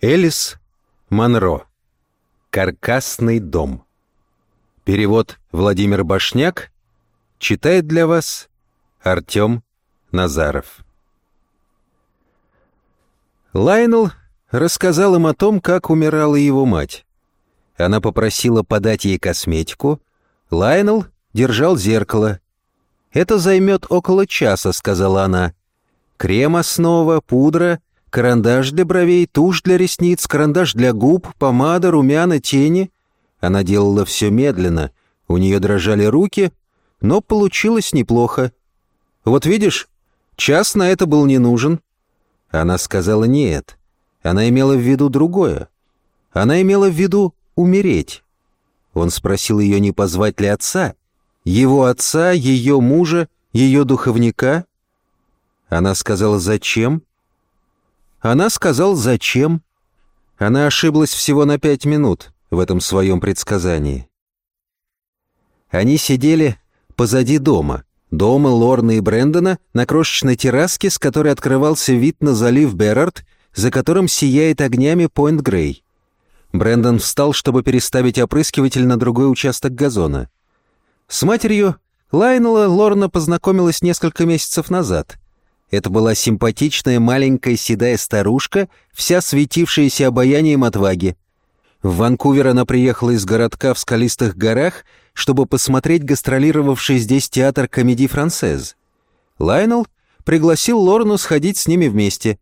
Элис Монро. Каркасный дом. Перевод Владимир Башняк. Читает для вас Артем Назаров. Лайнел рассказал им о том, как умирала его мать. Она попросила подать ей косметику. Лайнел держал зеркало. «Это займет около часа», — сказала она. «Крем-основа, пудра, карандаш для бровей, тушь для ресниц, карандаш для губ, помада, румяна, тени». Она делала все медленно, у нее дрожали руки, но получилось неплохо. «Вот видишь, час на это был не нужен». Она сказала «нет». Она имела в виду другое. Она имела в виду умереть. Он спросил ее, не позвать ли отца, его отца, ее мужа, ее духовника. Она сказала «зачем?». Она сказала «зачем?». Она ошиблась всего на пять минут в этом своем предсказании. Они сидели позади дома, дома Лорны и Брэндона на крошечной терраске, с которой открывался вид на залив Берард, за которым сияет огнями Пойнт Грей. Брэндон встал, чтобы переставить опрыскиватель на другой участок газона. С матерью Лайнела Лорна познакомилась несколько месяцев назад. Это была симпатичная маленькая седая старушка, вся светившаяся обаянием отваги. В Ванкувер она приехала из городка в скалистых горах, чтобы посмотреть гастролировавший здесь театр комедий францез. Лайнел пригласил Лорну сходить с ними вместе.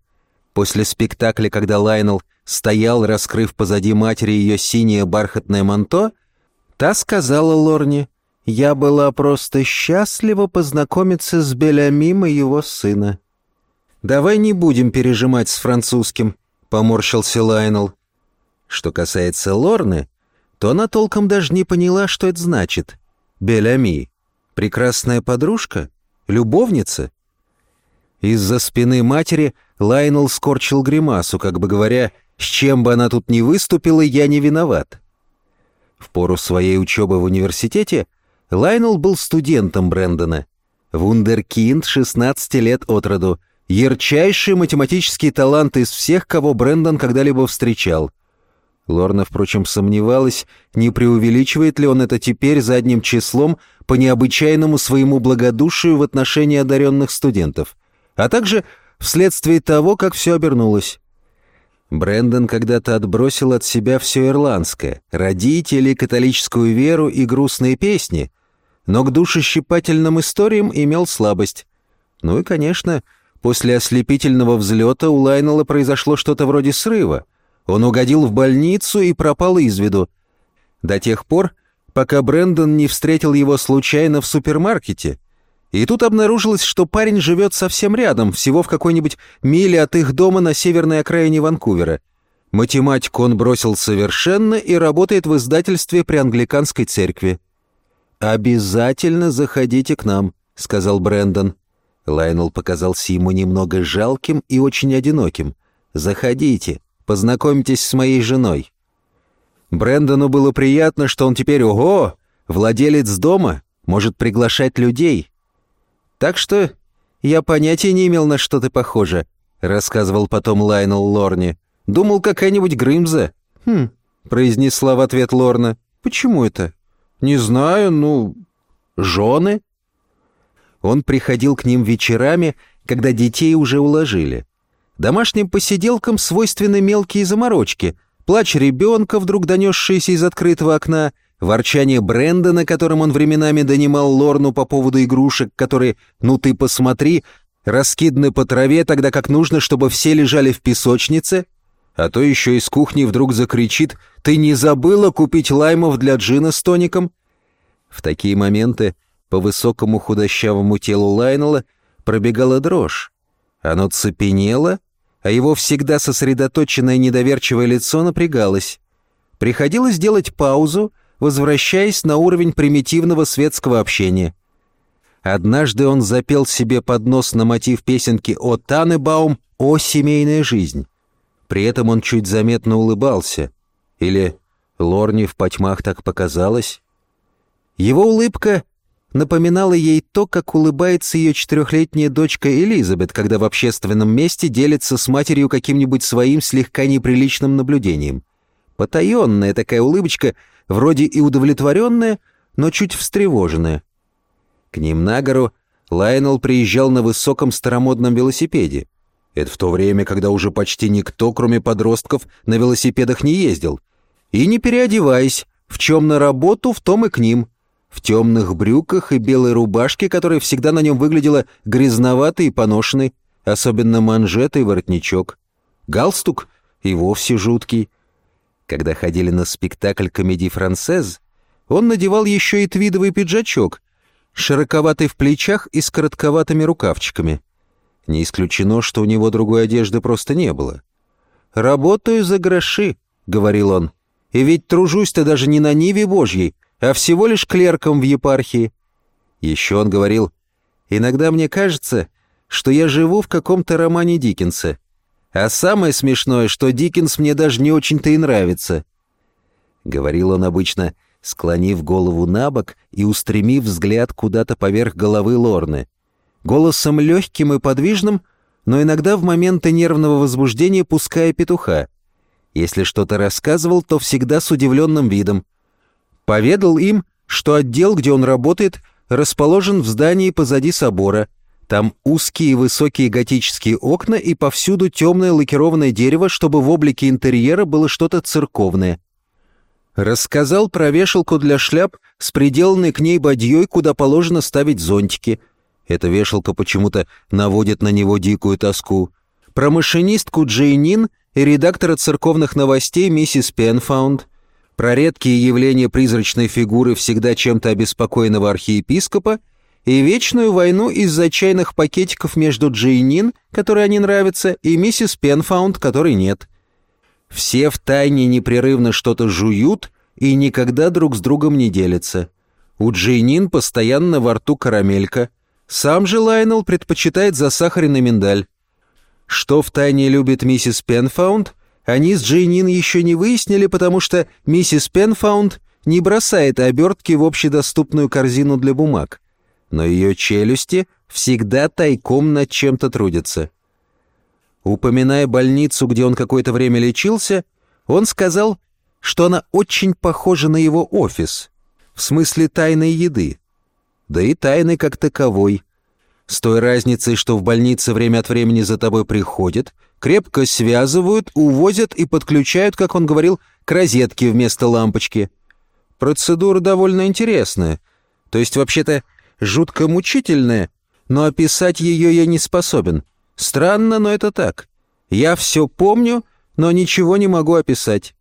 После спектакля, когда Лайнел стоял, раскрыв позади матери ее синее бархатное манто, та сказала Лорне, «Я была просто счастлива познакомиться с Белямим и его сына». «Давай не будем пережимать с французским», — поморщился Лайнел. Что касается Лорны, то она толком даже не поняла, что это значит. «Белями» — прекрасная подружка? Любовница? Из-за спины матери Лайнел скорчил гримасу, как бы говоря, «С чем бы она тут ни выступила, я не виноват». В пору своей учебы в университете Лайнел был студентом Брэндона. Вундеркинд, 16 лет от роду, ярчайший математический талант из всех, кого Брэндон когда-либо встречал. Лорна, впрочем, сомневалась, не преувеличивает ли он это теперь задним числом по необычайному своему благодушию в отношении одаренных студентов, а также вследствие того, как все обернулось. Брэндон когда-то отбросил от себя все ирландское, родителей, католическую веру и грустные песни, но к душещипательным историям имел слабость. Ну и, конечно, после ослепительного взлета у Лайнела произошло что-то вроде срыва. Он угодил в больницу и пропал из виду. До тех пор, пока Брэндон не встретил его случайно в супермаркете — и тут обнаружилось, что парень живет совсем рядом, всего в какой-нибудь миле от их дома на северной окраине Ванкувера. Математику он бросил совершенно и работает в издательстве при англиканской церкви. «Обязательно заходите к нам», — сказал Брэндон. Лайнел показался ему немного жалким и очень одиноким. «Заходите, познакомьтесь с моей женой». Брэндону было приятно, что он теперь, ого, владелец дома, может приглашать людей, так что я понятия не имел, на что ты похожа», — рассказывал потом Лайнел Лорне. «Думал, какая-нибудь Грымза». «Хм», — произнесла в ответ Лорна. «Почему это?» «Не знаю, ну... жены?» Он приходил к ним вечерами, когда детей уже уложили. Домашним посиделкам свойственны мелкие заморочки. Плач ребенка, вдруг донесшийся из открытого окна — ворчание Брэндона, которым он временами донимал Лорну по поводу игрушек, которые, ну ты посмотри, раскиданы по траве, тогда как нужно, чтобы все лежали в песочнице, а то еще из кухни вдруг закричит «Ты не забыла купить лаймов для джина с тоником?» В такие моменты по высокому худощавому телу Лайнела пробегала дрожь. Оно цепенело, а его всегда сосредоточенное недоверчивое лицо напрягалось. Приходилось делать паузу, возвращаясь на уровень примитивного светского общения. Однажды он запел себе под нос на мотив песенки о Танебаум «О семейная жизнь». При этом он чуть заметно улыбался. Или Лорне в потьмах так показалось. Его улыбка напоминало ей то, как улыбается ее четырехлетняя дочка Элизабет, когда в общественном месте делится с матерью каким-нибудь своим слегка неприличным наблюдением. Потаенная такая улыбочка, вроде и удовлетворенная, но чуть встревоженная. К ним на гору Лайнел приезжал на высоком старомодном велосипеде. Это в то время, когда уже почти никто, кроме подростков, на велосипедах не ездил. И не переодеваясь, в чем на работу, в том и к ним. В темных брюках и белой рубашке, которая всегда на нем выглядела грязноватой и поношенной, особенно манжеты и воротничок. Галстук и вовсе жуткий. Когда ходили на спектакль комедий францез, он надевал еще и твидовый пиджачок, широковатый в плечах и с коротковатыми рукавчиками. Не исключено, что у него другой одежды просто не было. «Работаю за гроши», — говорил он. «И ведь тружусь-то даже не на Ниве Божьей, а всего лишь клерком в епархии». Еще он говорил, «Иногда мне кажется, что я живу в каком-то романе Диккенса. А самое смешное, что Диккенс мне даже не очень-то и нравится». Говорил он обычно, склонив голову на бок и устремив взгляд куда-то поверх головы Лорны голосом легким и подвижным, но иногда в моменты нервного возбуждения пуская петуха. Если что-то рассказывал, то всегда с удивленным видом. Поведал им, что отдел, где он работает, расположен в здании позади собора. Там узкие и высокие готические окна и повсюду темное лакированное дерево, чтобы в облике интерьера было что-то церковное. Рассказал про вешалку для шляп с приделанной к ней бадьей, куда положено ставить зонтики — эта вешалка почему-то наводит на него дикую тоску. Про машинистку Джейнин и редактора церковных новостей миссис Пенфаунд. Про редкие явления призрачной фигуры всегда чем-то обеспокоенного архиепископа и вечную войну из-за чайных пакетиков между Джейнин, которой они нравятся, и миссис Пенфаунд, которой нет. Все втайне непрерывно что-то жуют и никогда друг с другом не делятся. У Джейнин постоянно во рту карамелька, сам же Лайнел предпочитает засахаренный миндаль. Что в тайне любит миссис Пенфаунд, они с Джейнин еще не выяснили, потому что миссис Пенфаунд не бросает обертки в общедоступную корзину для бумаг. Но ее челюсти всегда тайком над чем-то трудятся. Упоминая больницу, где он какое-то время лечился, он сказал, что она очень похожа на его офис, в смысле тайной еды да и тайны как таковой. С той разницей, что в больнице время от времени за тобой приходят, крепко связывают, увозят и подключают, как он говорил, к розетке вместо лампочки. Процедура довольно интересная, то есть вообще-то жутко мучительная, но описать ее я не способен. Странно, но это так. Я все помню, но ничего не могу описать.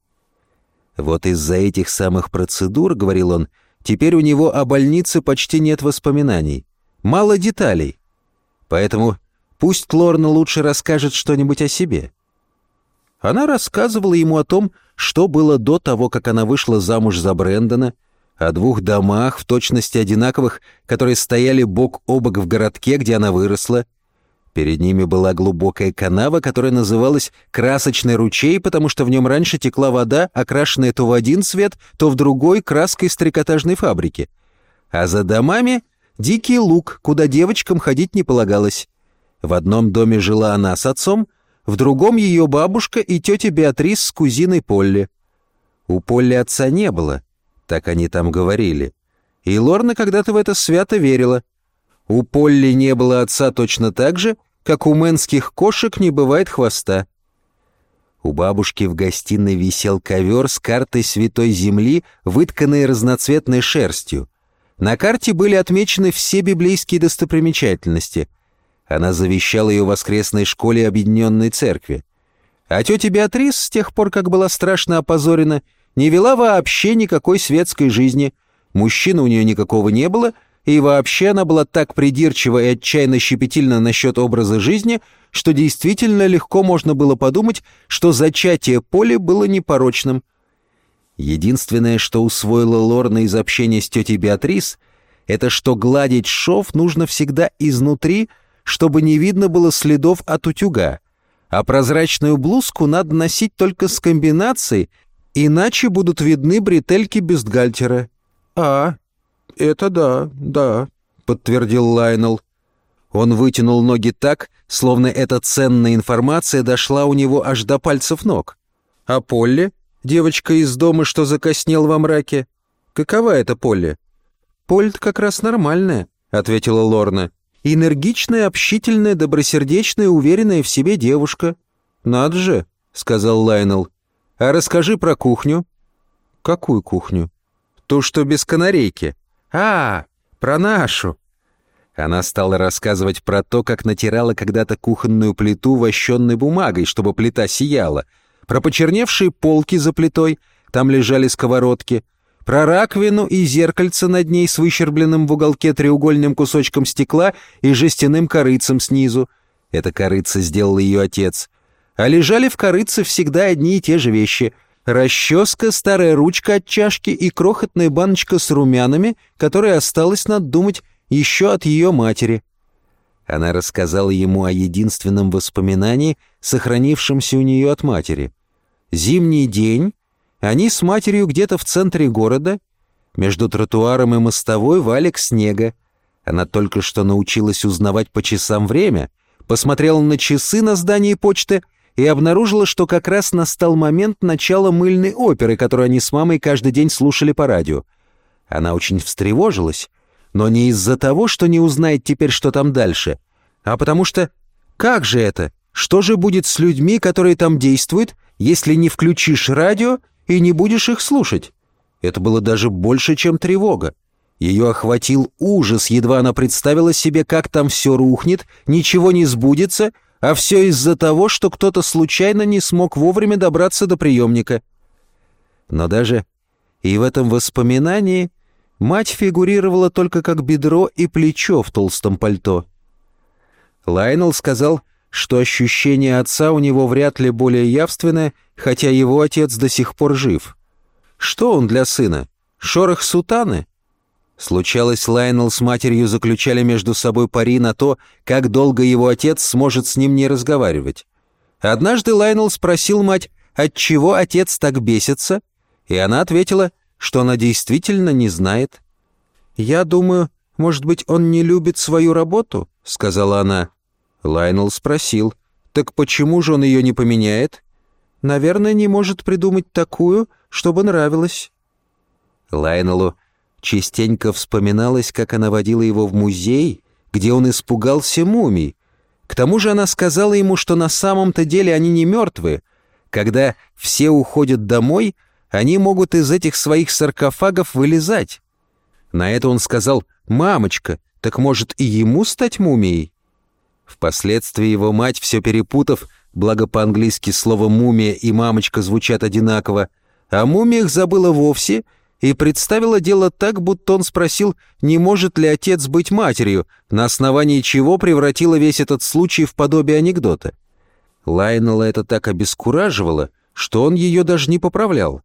Вот из-за этих самых процедур, говорил он, — Теперь у него о больнице почти нет воспоминаний. Мало деталей. Поэтому пусть Лорна лучше расскажет что-нибудь о себе. Она рассказывала ему о том, что было до того, как она вышла замуж за Брэндона, о двух домах, в точности одинаковых, которые стояли бок о бок в городке, где она выросла, Перед ними была глубокая канава, которая называлась «красочный ручей», потому что в нем раньше текла вода, окрашенная то в один цвет, то в другой краской с трикотажной фабрики. А за домами — дикий луг, куда девочкам ходить не полагалось. В одном доме жила она с отцом, в другом ее бабушка и тетя Беатрис с кузиной Полли. У Полли отца не было, так они там говорили. И Лорна когда-то в это свято верила. У Полли не было отца точно так же, как у мэнских кошек не бывает хвоста. У бабушки в гостиной висел ковер с картой Святой Земли, вытканной разноцветной шерстью. На карте были отмечены все библейские достопримечательности. Она завещала ее воскресной школе Объединенной Церкви. А тетя Беатрис, с тех пор, как была страшно опозорена, не вела вообще никакой светской жизни. Мужчины у нее никакого не было — и вообще она была так придирчива и отчаянно щепетильна насчет образа жизни, что действительно легко можно было подумать, что зачатие Поли было непорочным. Единственное, что усвоила Лорна из общения с тетей Беатрис, это что гладить шов нужно всегда изнутри, чтобы не видно было следов от утюга, а прозрачную блузку надо носить только с комбинацией, иначе будут видны бретельки бюстгальтера. «А, это да, да», — подтвердил Лайнел. Он вытянул ноги так, словно эта ценная информация дошла у него аж до пальцев ног. «А Полли? Девочка из дома, что закоснел во мраке? Какова это Полли?» «Поль-то как раз нормальная», — ответила Лорна. «Энергичная, общительная, добросердечная, уверенная в себе девушка». «Надо же», — сказал Лайнел. «А расскажи про кухню». «Какую кухню?» «Ту, что без канарейки». «А, про нашу». Она стала рассказывать про то, как натирала когда-то кухонную плиту вощенной бумагой, чтобы плита сияла, про почерневшие полки за плитой, там лежали сковородки, про раковину и зеркальце над ней с выщербленным в уголке треугольным кусочком стекла и жестяным корыцем снизу. Это корыце сделал ее отец. А лежали в корыце всегда одни и те же вещи — расческа, старая ручка от чашки и крохотная баночка с румянами, которая осталась, надо думать, еще от ее матери. Она рассказала ему о единственном воспоминании, сохранившемся у нее от матери. Зимний день, они с матерью где-то в центре города, между тротуаром и мостовой валик снега. Она только что научилась узнавать по часам время, посмотрела на часы на здании почты — и обнаружила, что как раз настал момент начала мыльной оперы, которую они с мамой каждый день слушали по радио. Она очень встревожилась, но не из-за того, что не узнает теперь, что там дальше, а потому что как же это? Что же будет с людьми, которые там действуют, если не включишь радио и не будешь их слушать? Это было даже больше, чем тревога. Ее охватил ужас, едва она представила себе, как там все рухнет, ничего не сбудется — а все из-за того, что кто-то случайно не смог вовремя добраться до приемника. Но даже и в этом воспоминании мать фигурировала только как бедро и плечо в толстом пальто. Лайнел сказал, что ощущение отца у него вряд ли более явственное, хотя его отец до сих пор жив. Что он для сына? Шорох сутаны? Случалось, Лайнел с матерью заключали между собой пари на то, как долго его отец сможет с ним не разговаривать. Однажды Лайнел спросил мать, отчего отец так бесится, и она ответила, что она действительно не знает. «Я думаю, может быть, он не любит свою работу?» — сказала она. Лайнел спросил, «Так почему же он ее не поменяет?» «Наверное, не может придумать такую, чтобы нравилось». Лайнелу Частенько вспоминалось, как она водила его в музей, где он испугался мумий. К тому же она сказала ему, что на самом-то деле они не мертвые. Когда все уходят домой, они могут из этих своих саркофагов вылезать. На это он сказал «Мамочка, так может и ему стать мумией?» Впоследствии его мать, все перепутав, благо по-английски слово «мумия» и «мамочка» звучат одинаково, о мумиях забыла вовсе — и представила дело так, будто он спросил, не может ли отец быть матерью, на основании чего превратила весь этот случай в подобие анекдота. Лайнела это так обескураживало, что он ее даже не поправлял.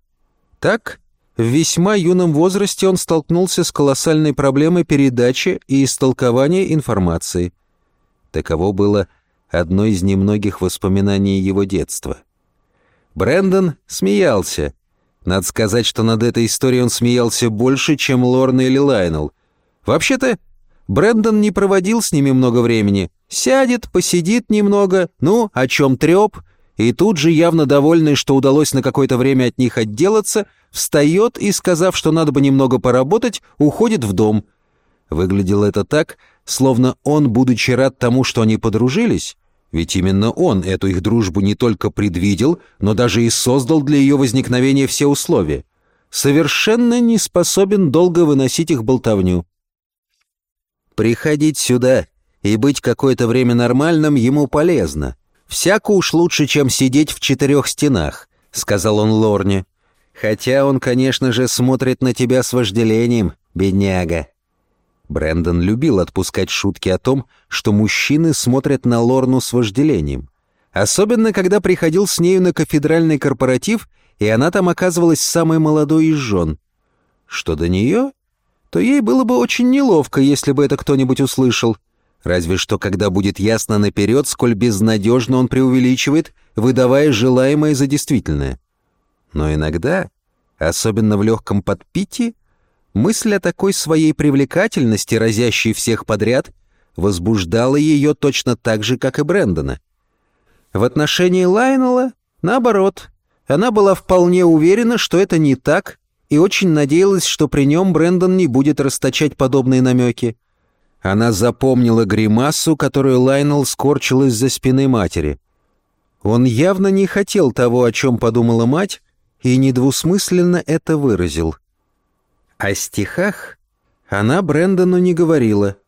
Так, в весьма юном возрасте он столкнулся с колоссальной проблемой передачи и истолкования информации. Таково было одно из немногих воспоминаний его детства. Брэндон смеялся — надо сказать, что над этой историей он смеялся больше, чем Лорна или Лайнел. Вообще-то, Брэндон не проводил с ними много времени. Сядет, посидит немного, ну, о чем треп, и тут же, явно довольный, что удалось на какое-то время от них отделаться, встает и, сказав, что надо бы немного поработать, уходит в дом. Выглядело это так, словно он, будучи рад тому, что они подружились, ведь именно он эту их дружбу не только предвидел, но даже и создал для ее возникновения все условия. Совершенно не способен долго выносить их болтовню. Приходить сюда и быть какое-то время нормальным ему полезно. Всяко уж лучше, чем сидеть в четырех стенах, сказал он Лорне. Хотя он, конечно же, смотрит на тебя с вожделением, бедняга. Брэндон любил отпускать шутки о том, что мужчины смотрят на Лорну с вожделением. Особенно, когда приходил с нею на кафедральный корпоратив, и она там оказывалась самой молодой из жен. Что до нее, то ей было бы очень неловко, если бы это кто-нибудь услышал. Разве что, когда будет ясно наперед, сколь безнадежно он преувеличивает, выдавая желаемое за действительное. Но иногда, особенно в легком подпитии, мысль о такой своей привлекательности, разящей всех подряд, возбуждала ее точно так же, как и Брэндона. В отношении Лайнела, наоборот, она была вполне уверена, что это не так, и очень надеялась, что при нем Брэндон не будет расточать подобные намеки. Она запомнила гримасу, которую Лайнел скорчил из-за спины матери. Он явно не хотел того, о чем подумала мать, и недвусмысленно это выразил. О стихах она Брэндону не говорила.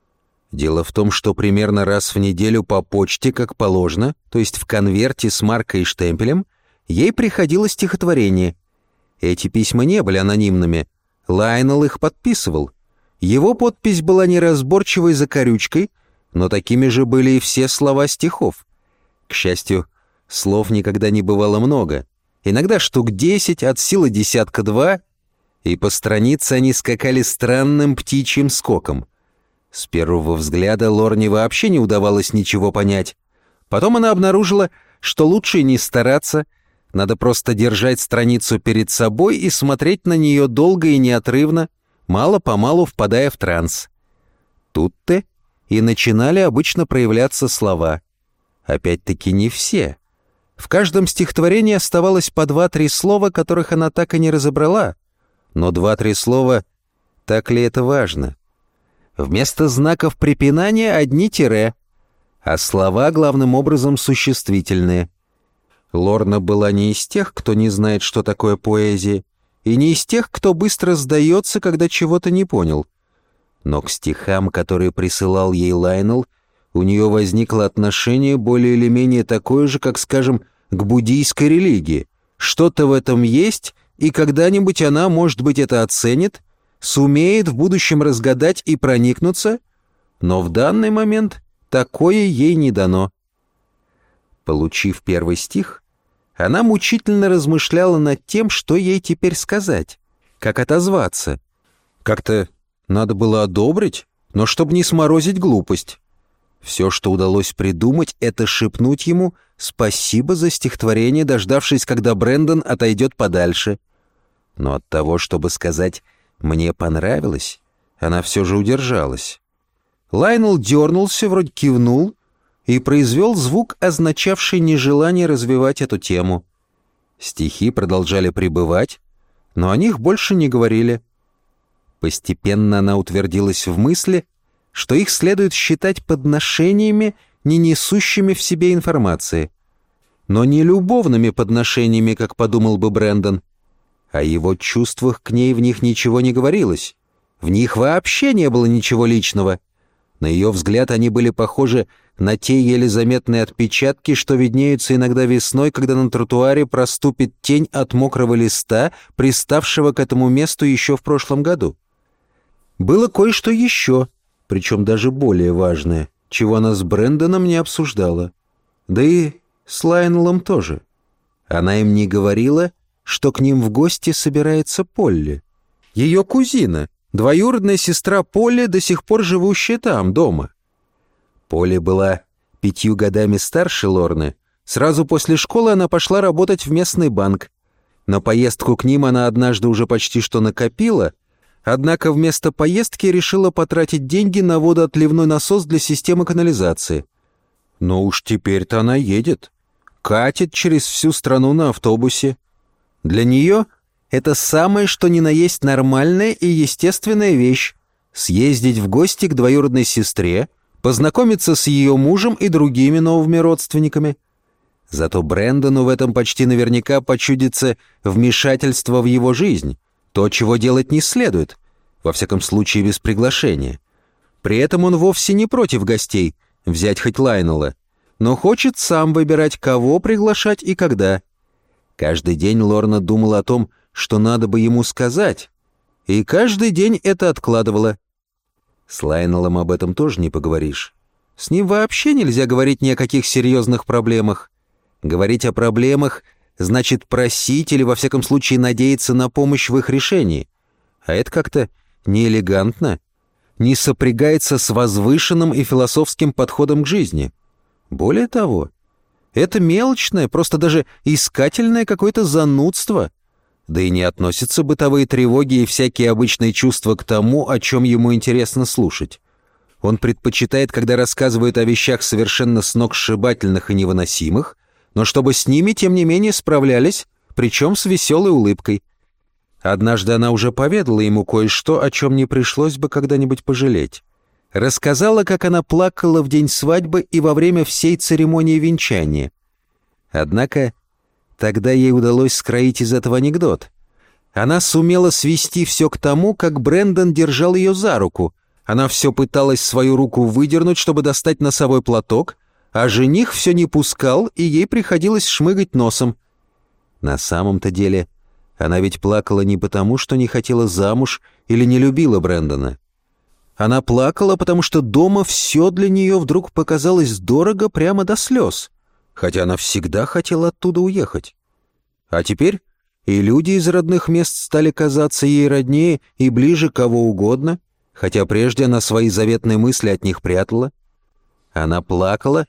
Дело в том, что примерно раз в неделю по почте, как положено, то есть в конверте с маркой и штемпелем, ей приходило стихотворение. Эти письма не были анонимными. Лайнел их подписывал. Его подпись была неразборчивой закорючкой, но такими же были и все слова стихов. К счастью, слов никогда не бывало много. Иногда штук десять, от силы десятка два, и по странице они скакали странным птичьим скоком. С первого взгляда Лорне вообще не удавалось ничего понять. Потом она обнаружила, что лучше не стараться, надо просто держать страницу перед собой и смотреть на нее долго и неотрывно, мало-помалу впадая в транс. Тут-то и начинали обычно проявляться слова. Опять-таки не все. В каждом стихотворении оставалось по два-три слова, которых она так и не разобрала. Но два-три слова — так ли это важно? Вместо знаков препинания одни тире, а слова главным образом существительные. Лорна была не из тех, кто не знает, что такое поэзия, и не из тех, кто быстро сдается, когда чего-то не понял. Но к стихам, которые присылал ей Лайнел, у нее возникло отношение более или менее такое же, как, скажем, к буддийской религии. Что-то в этом есть, и когда-нибудь она, может быть, это оценит, сумеет в будущем разгадать и проникнуться, но в данный момент такое ей не дано. Получив первый стих, она мучительно размышляла над тем, что ей теперь сказать, как отозваться. Как-то надо было одобрить, но чтобы не сморозить глупость. Все, что удалось придумать, это шепнуть ему «спасибо за стихотворение», дождавшись, когда Брэндон отойдет подальше. Но от того, чтобы сказать «мне понравилось», она все же удержалась. Лайнел дернулся, вроде кивнул, и произвел звук, означавший нежелание развивать эту тему. Стихи продолжали пребывать, но о них больше не говорили. Постепенно она утвердилась в мысли, что их следует считать подношениями, не несущими в себе информации. Но не любовными подношениями, как подумал бы Брэндон. О его чувствах к ней в них ничего не говорилось. В них вообще не было ничего личного. На ее взгляд они были похожи на те еле заметные отпечатки, что виднеются иногда весной, когда на тротуаре проступит тень от мокрого листа, приставшего к этому месту еще в прошлом году. Было кое-что еще, причем даже более важное, чего она с Брэндоном не обсуждала. Да и с Лайнеллом тоже. Она им не говорила, что к ним в гости собирается Полли. Ее кузина, двоюродная сестра Полли, до сих пор живущая там, дома. Поле была пятью годами старше Лорны. Сразу после школы она пошла работать в местный банк. На поездку к ним она однажды уже почти что накопила, однако вместо поездки решила потратить деньги на водоотливной насос для системы канализации. Но уж теперь-то она едет. Катит через всю страну на автобусе. Для нее это самое, что ни на есть нормальная и естественная вещь — съездить в гости к двоюродной сестре — познакомиться с ее мужем и другими новыми родственниками. Зато Брэндону в этом почти наверняка почудится вмешательство в его жизнь, то, чего делать не следует, во всяком случае без приглашения. При этом он вовсе не против гостей, взять хоть Лайнела, но хочет сам выбирать, кого приглашать и когда. Каждый день Лорна думала о том, что надо бы ему сказать, и каждый день это откладывала. С Лайнелом об этом тоже не поговоришь. С ним вообще нельзя говорить ни о каких серьезных проблемах. Говорить о проблемах значит просить или во всяком случае надеяться на помощь в их решении. А это как-то неэлегантно, не сопрягается с возвышенным и философским подходом к жизни. Более того, это мелочное, просто даже искательное какое-то занудство. Да и не относятся бытовые тревоги и всякие обычные чувства к тому, о чем ему интересно слушать. Он предпочитает, когда рассказывают о вещах совершенно сногсшибательных и невыносимых, но чтобы с ними, тем не менее, справлялись, причем с веселой улыбкой. Однажды она уже поведала ему кое-что, о чем не пришлось бы когда-нибудь пожалеть. Рассказала, как она плакала в день свадьбы и во время всей церемонии венчания. Однако тогда ей удалось скроить из этого анекдот. Она сумела свести все к тому, как Брэндон держал ее за руку — она все пыталась свою руку выдернуть, чтобы достать носовой платок, а жених все не пускал, и ей приходилось шмыгать носом. На самом-то деле, она ведь плакала не потому, что не хотела замуж или не любила Брэндона. Она плакала, потому что дома все для нее вдруг показалось дорого прямо до слез, хотя она всегда хотела оттуда уехать. А теперь и люди из родных мест стали казаться ей роднее и ближе кого угодно — хотя прежде она свои заветные мысли от них прятала. Она плакала,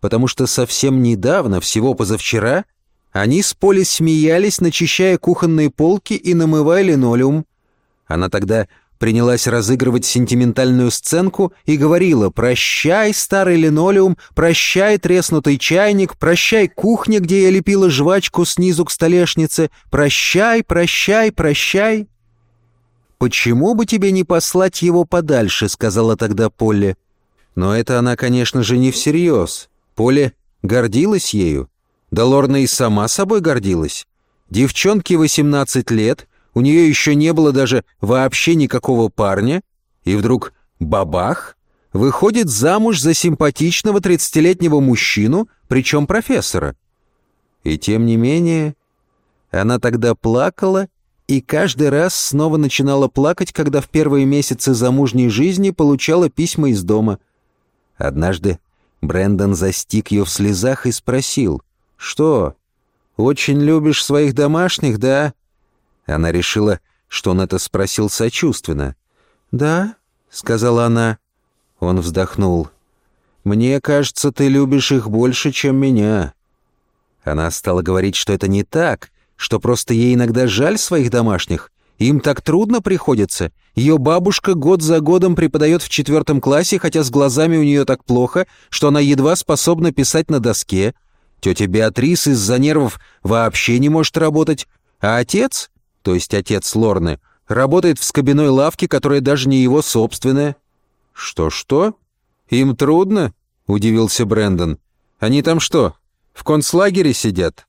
потому что совсем недавно, всего позавчера, они с Полей смеялись, начищая кухонные полки и намывая линолеум. Она тогда принялась разыгрывать сентиментальную сценку и говорила «Прощай, старый линолеум, прощай, треснутый чайник, прощай, кухня, где я лепила жвачку снизу к столешнице, прощай, прощай, прощай». «Почему бы тебе не послать его подальше?» — сказала тогда Полли. Но это она, конечно же, не всерьез. Поле гордилась ею. Да Лорна и сама собой гордилась. Девчонке 18 лет, у нее еще не было даже вообще никакого парня, и вдруг бабах выходит замуж за симпатичного 30-летнего мужчину, причем профессора. И тем не менее, она тогда плакала и каждый раз снова начинала плакать, когда в первые месяцы замужней жизни получала письма из дома. Однажды Брэндон застиг ее в слезах и спросил, «Что, очень любишь своих домашних, да?» Она решила, что он это спросил сочувственно. «Да», — сказала она. Он вздохнул. «Мне кажется, ты любишь их больше, чем меня». Она стала говорить, что это не так, что просто ей иногда жаль своих домашних. Им так трудно приходится. Ее бабушка год за годом преподает в четвертом классе, хотя с глазами у нее так плохо, что она едва способна писать на доске. Тетя Беатрис из-за нервов вообще не может работать. А отец, то есть отец Лорны, работает в скобяной лавке, которая даже не его собственная. «Что-что? Им трудно?» — удивился Брэндон. «Они там что, в концлагере сидят?»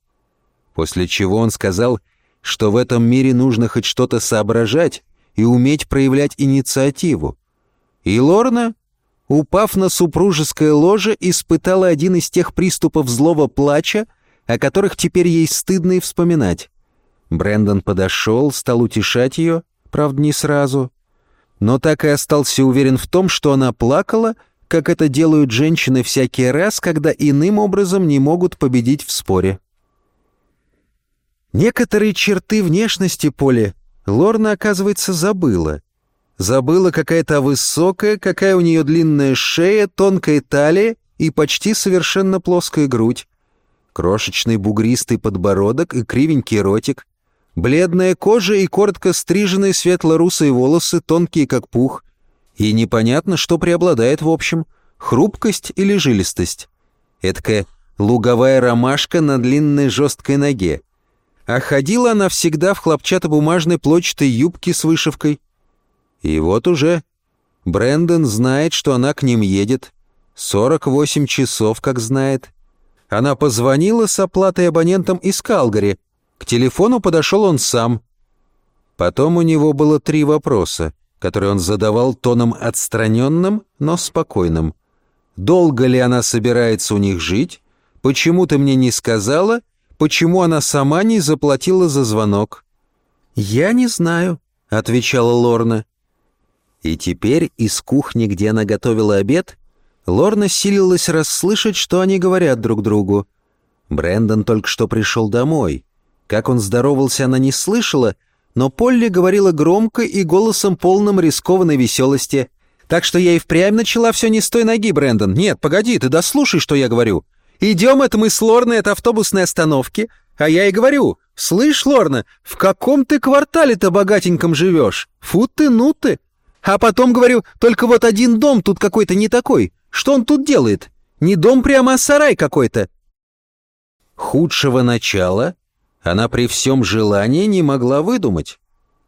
После чего он сказал, что в этом мире нужно хоть что-то соображать и уметь проявлять инициативу. И Лорна, упав на супружеское ложе, испытала один из тех приступов злого плача, о которых теперь ей стыдно и вспоминать. Брэндон подошел, стал утешать ее, правда, не сразу, но так и остался уверен в том, что она плакала, как это делают женщины всякий раз, когда иным образом не могут победить в споре. Некоторые черты внешности Поли Лорна, оказывается, забыла. Забыла какая-то высокая, какая у нее длинная шея, тонкая талия и почти совершенно плоская грудь. Крошечный бугристый подбородок и кривенький ротик. Бледная кожа и коротко стриженные светло-русые волосы, тонкие как пух. И непонятно, что преобладает в общем — хрупкость или жилистость. Эдакая луговая ромашка на длинной жесткой ноге — а ходила она всегда в хлопчатобумажной плочатой юбке с вышивкой. И вот уже Брэндон знает, что она к ним едет. 48 часов, как знает. Она позвонила с оплатой абонентом из Калгари. К телефону подошел он сам. Потом у него было три вопроса, которые он задавал тоном отстраненным, но спокойным. Долго ли она собирается у них жить? Почему ты мне не сказала? почему она сама не заплатила за звонок. «Я не знаю», — отвечала Лорна. И теперь из кухни, где она готовила обед, Лорна силилась расслышать, что они говорят друг другу. Брэндон только что пришел домой. Как он здоровался, она не слышала, но Полли говорила громко и голосом полным рискованной веселости. «Так что я и впрямь начала все не с той ноги, Брэндон. Нет, погоди, ты дослушай, что я говорю. Идем это мы с Лорной от автобусной остановки, А я и говорю, слышь, Лорна, в каком ты квартале-то богатеньком живешь? Фу ты, ну ты. А потом говорю, только вот один дом тут какой-то не такой. Что он тут делает? Не дом прямо, а сарай какой-то. Худшего начала она при всем желании не могла выдумать.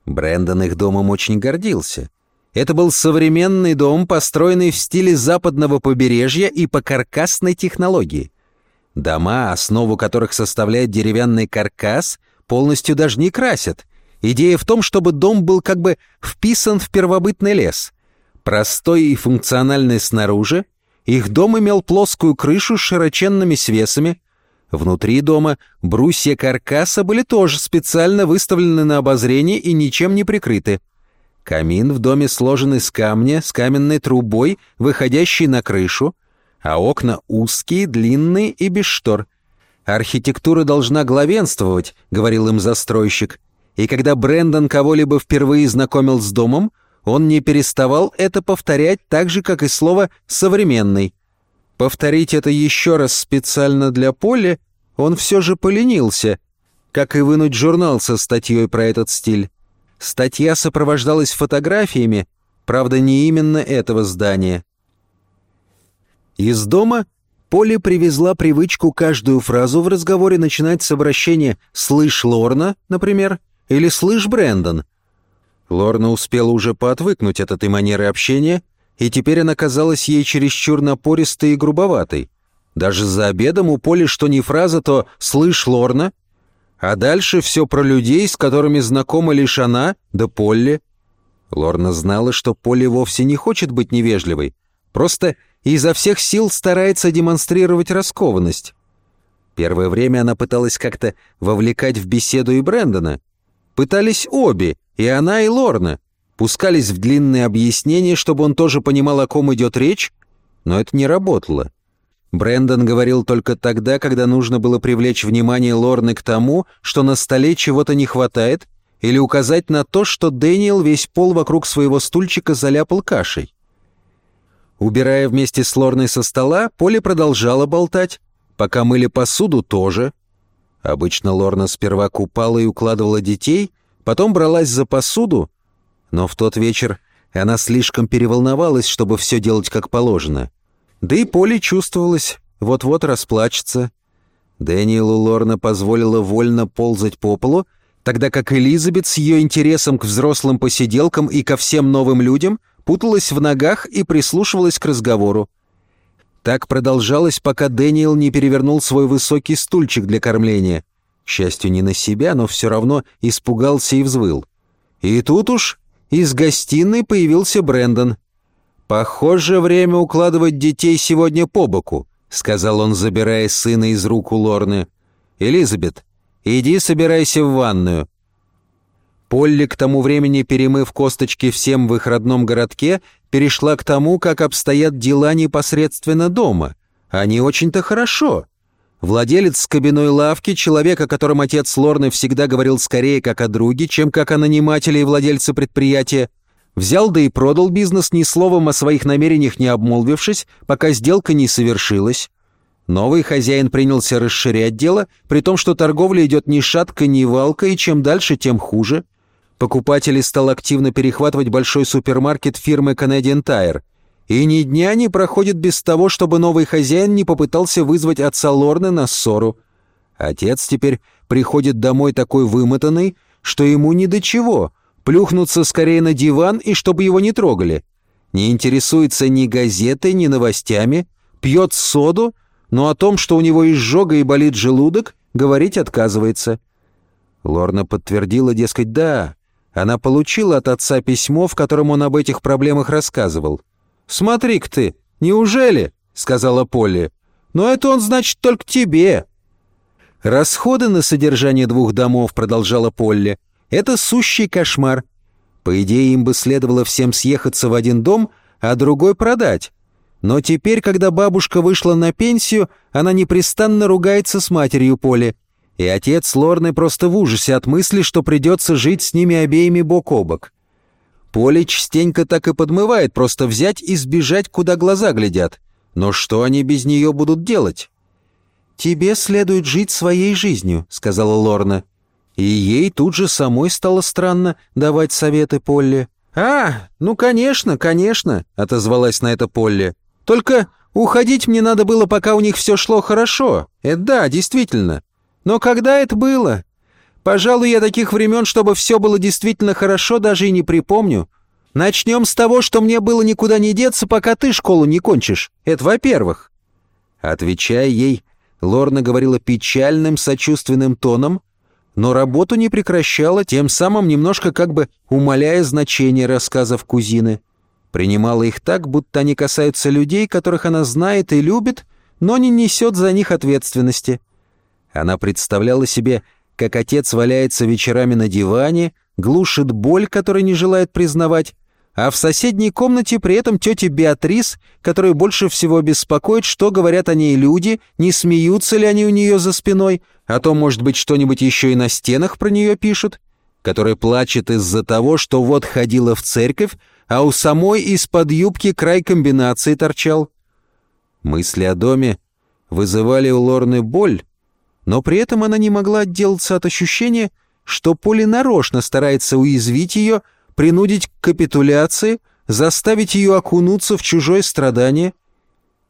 Брэндон их домом очень гордился. Это был современный дом, построенный в стиле западного побережья и по каркасной технологии. Дома, основу которых составляет деревянный каркас, полностью даже не красят. Идея в том, чтобы дом был как бы вписан в первобытный лес. Простой и функциональный снаружи, их дом имел плоскую крышу с широченными свесами. Внутри дома брусья каркаса были тоже специально выставлены на обозрение и ничем не прикрыты. Камин в доме сложен из камня с каменной трубой, выходящей на крышу, а окна узкие, длинные и без штор. «Архитектура должна главенствовать», — говорил им застройщик. И когда Брэндон кого-либо впервые знакомил с домом, он не переставал это повторять так же, как и слово «современный». Повторить это еще раз специально для Поля он все же поленился, как и вынуть журнал со статьей про этот стиль. Статья сопровождалась фотографиями, правда, не именно этого здания. Из дома Поле привезла привычку каждую фразу в разговоре начинать с обращения «слышь, Лорна», например, или «слышь, Брэндон». Лорна успела уже поотвыкнуть от этой манеры общения, и теперь она казалась ей чересчур напористой и грубоватой. Даже за обедом у Поли что ни фраза, то «слышь, Лорна», а дальше все про людей, с которыми знакома лишь она, да Полли. Лорна знала, что Полли вовсе не хочет быть невежливой, просто изо всех сил старается демонстрировать раскованность. Первое время она пыталась как-то вовлекать в беседу и Брэндона. Пытались обе, и она, и Лорна. Пускались в длинные объяснения, чтобы он тоже понимал, о ком идет речь, но это не работало. Брендон говорил только тогда, когда нужно было привлечь внимание Лорны к тому, что на столе чего-то не хватает, или указать на то, что Дэниел весь пол вокруг своего стульчика заляпал кашей. Убирая вместе с Лорной со стола, Поле продолжала болтать, пока мыли посуду тоже. Обычно Лорна сперва купала и укладывала детей, потом бралась за посуду, но в тот вечер она слишком переволновалась, чтобы все делать как положено — да и Поле чувствовалось, вот-вот расплачется. Дэниелу Лорна позволила вольно ползать по полу, тогда как Элизабет с ее интересом к взрослым посиделкам и ко всем новым людям путалась в ногах и прислушивалась к разговору. Так продолжалось, пока Дэниел не перевернул свой высокий стульчик для кормления. К счастью, не на себя, но все равно испугался и взвыл. И тут уж из гостиной появился Брэндон. «Похоже, время укладывать детей сегодня по боку», — сказал он, забирая сына из рук у Лорны. «Элизабет, иди собирайся в ванную». Полли, к тому времени перемыв косточки всем в их родном городке, перешла к тому, как обстоят дела непосредственно дома. Они очень-то хорошо. Владелец кабиной лавки, человек, о котором отец Лорны всегда говорил скорее как о друге, чем как о нанимателе и владельце предприятия, Взял да и продал бизнес, ни словом о своих намерениях не обмолвившись, пока сделка не совершилась. Новый хозяин принялся расширять дело, при том, что торговля идет ни шатка, ни валка, и чем дальше, тем хуже. Покупатели стал активно перехватывать большой супермаркет фирмы Canadian Tire. И ни дня не проходит без того, чтобы новый хозяин не попытался вызвать отца Лорны на ссору. Отец теперь приходит домой такой вымотанный, что ему ни до чего — плюхнуться скорее на диван и чтобы его не трогали. Не интересуется ни газетой, ни новостями, пьет соду, но о том, что у него изжога и болит желудок, говорить отказывается. Лорна подтвердила, дескать, да, она получила от отца письмо, в котором он об этих проблемах рассказывал. «Смотри-ка ты, неужели?» — сказала Полли. «Но это он, значит, только тебе». «Расходы на содержание двух домов», — продолжала Полли, это сущий кошмар. По идее, им бы следовало всем съехаться в один дом, а другой продать. Но теперь, когда бабушка вышла на пенсию, она непрестанно ругается с матерью Поли. И отец Лорны просто в ужасе от мысли, что придется жить с ними обеими бок о бок. Поле частенько так и подмывает просто взять и сбежать, куда глаза глядят. Но что они без нее будут делать? «Тебе следует жить своей жизнью», — сказала Лорна. И ей тут же самой стало странно давать советы Полли. «А, ну, конечно, конечно», — отозвалась на это Полли. «Только уходить мне надо было, пока у них все шло хорошо. Это да, действительно. Но когда это было? Пожалуй, я таких времен, чтобы все было действительно хорошо, даже и не припомню. Начнем с того, что мне было никуда не деться, пока ты школу не кончишь. Это во-первых». Отвечая ей, Лорна говорила печальным, сочувственным тоном, но работу не прекращала, тем самым немножко как бы умаляя значение рассказов кузины. Принимала их так, будто они касаются людей, которых она знает и любит, но не несет за них ответственности. Она представляла себе, как отец валяется вечерами на диване, глушит боль, которую не желает признавать, а в соседней комнате при этом тетя Беатрис, которая больше всего беспокоит, что говорят о ней люди, не смеются ли они у нее за спиной, а то, может быть, что-нибудь еще и на стенах про нее пишут, которая плачет из-за того, что вот ходила в церковь, а у самой из-под юбки край комбинации торчал. Мысли о доме вызывали у Лорны боль, но при этом она не могла отделаться от ощущения, что Поли нарочно старается уязвить ее, принудить к капитуляции, заставить ее окунуться в чужое страдание.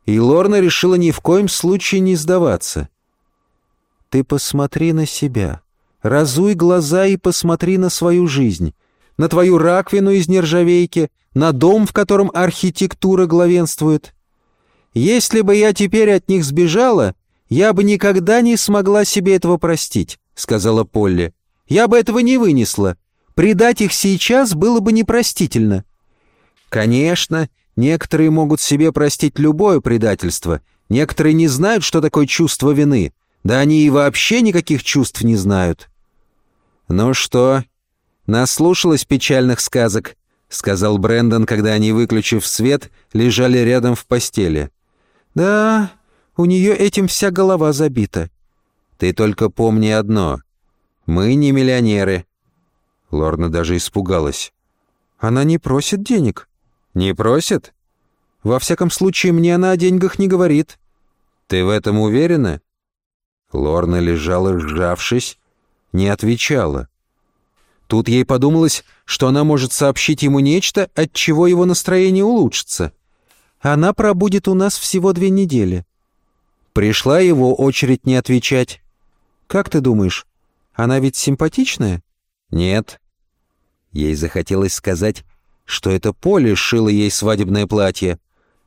И Лорна решила ни в коем случае не сдаваться. Ты посмотри на себя. Разуй глаза и посмотри на свою жизнь. На твою раковину из нержавейки, на дом, в котором архитектура главенствует. Если бы я теперь от них сбежала, я бы никогда не смогла себе этого простить, сказала Полли. Я бы этого не вынесла. Предать их сейчас было бы непростительно. Конечно, некоторые могут себе простить любое предательство, некоторые не знают, что такое чувство вины, да они и вообще никаких чувств не знают. «Ну что, наслушалась печальных сказок?» — сказал Брэндон, когда они, выключив свет, лежали рядом в постели. «Да, у нее этим вся голова забита». «Ты только помни одно. Мы не миллионеры». Лорна даже испугалась. «Она не просит денег». «Не просит?» «Во всяком случае, мне она о деньгах не говорит». «Ты в этом уверена?» Лорна лежала, сжавшись, не отвечала. Тут ей подумалось, что она может сообщить ему нечто, от чего его настроение улучшится. Она пробудет у нас всего две недели. Пришла его очередь не отвечать. «Как ты думаешь, она ведь симпатичная?» «Нет». Ей захотелось сказать, что это Поле шило ей свадебное платье.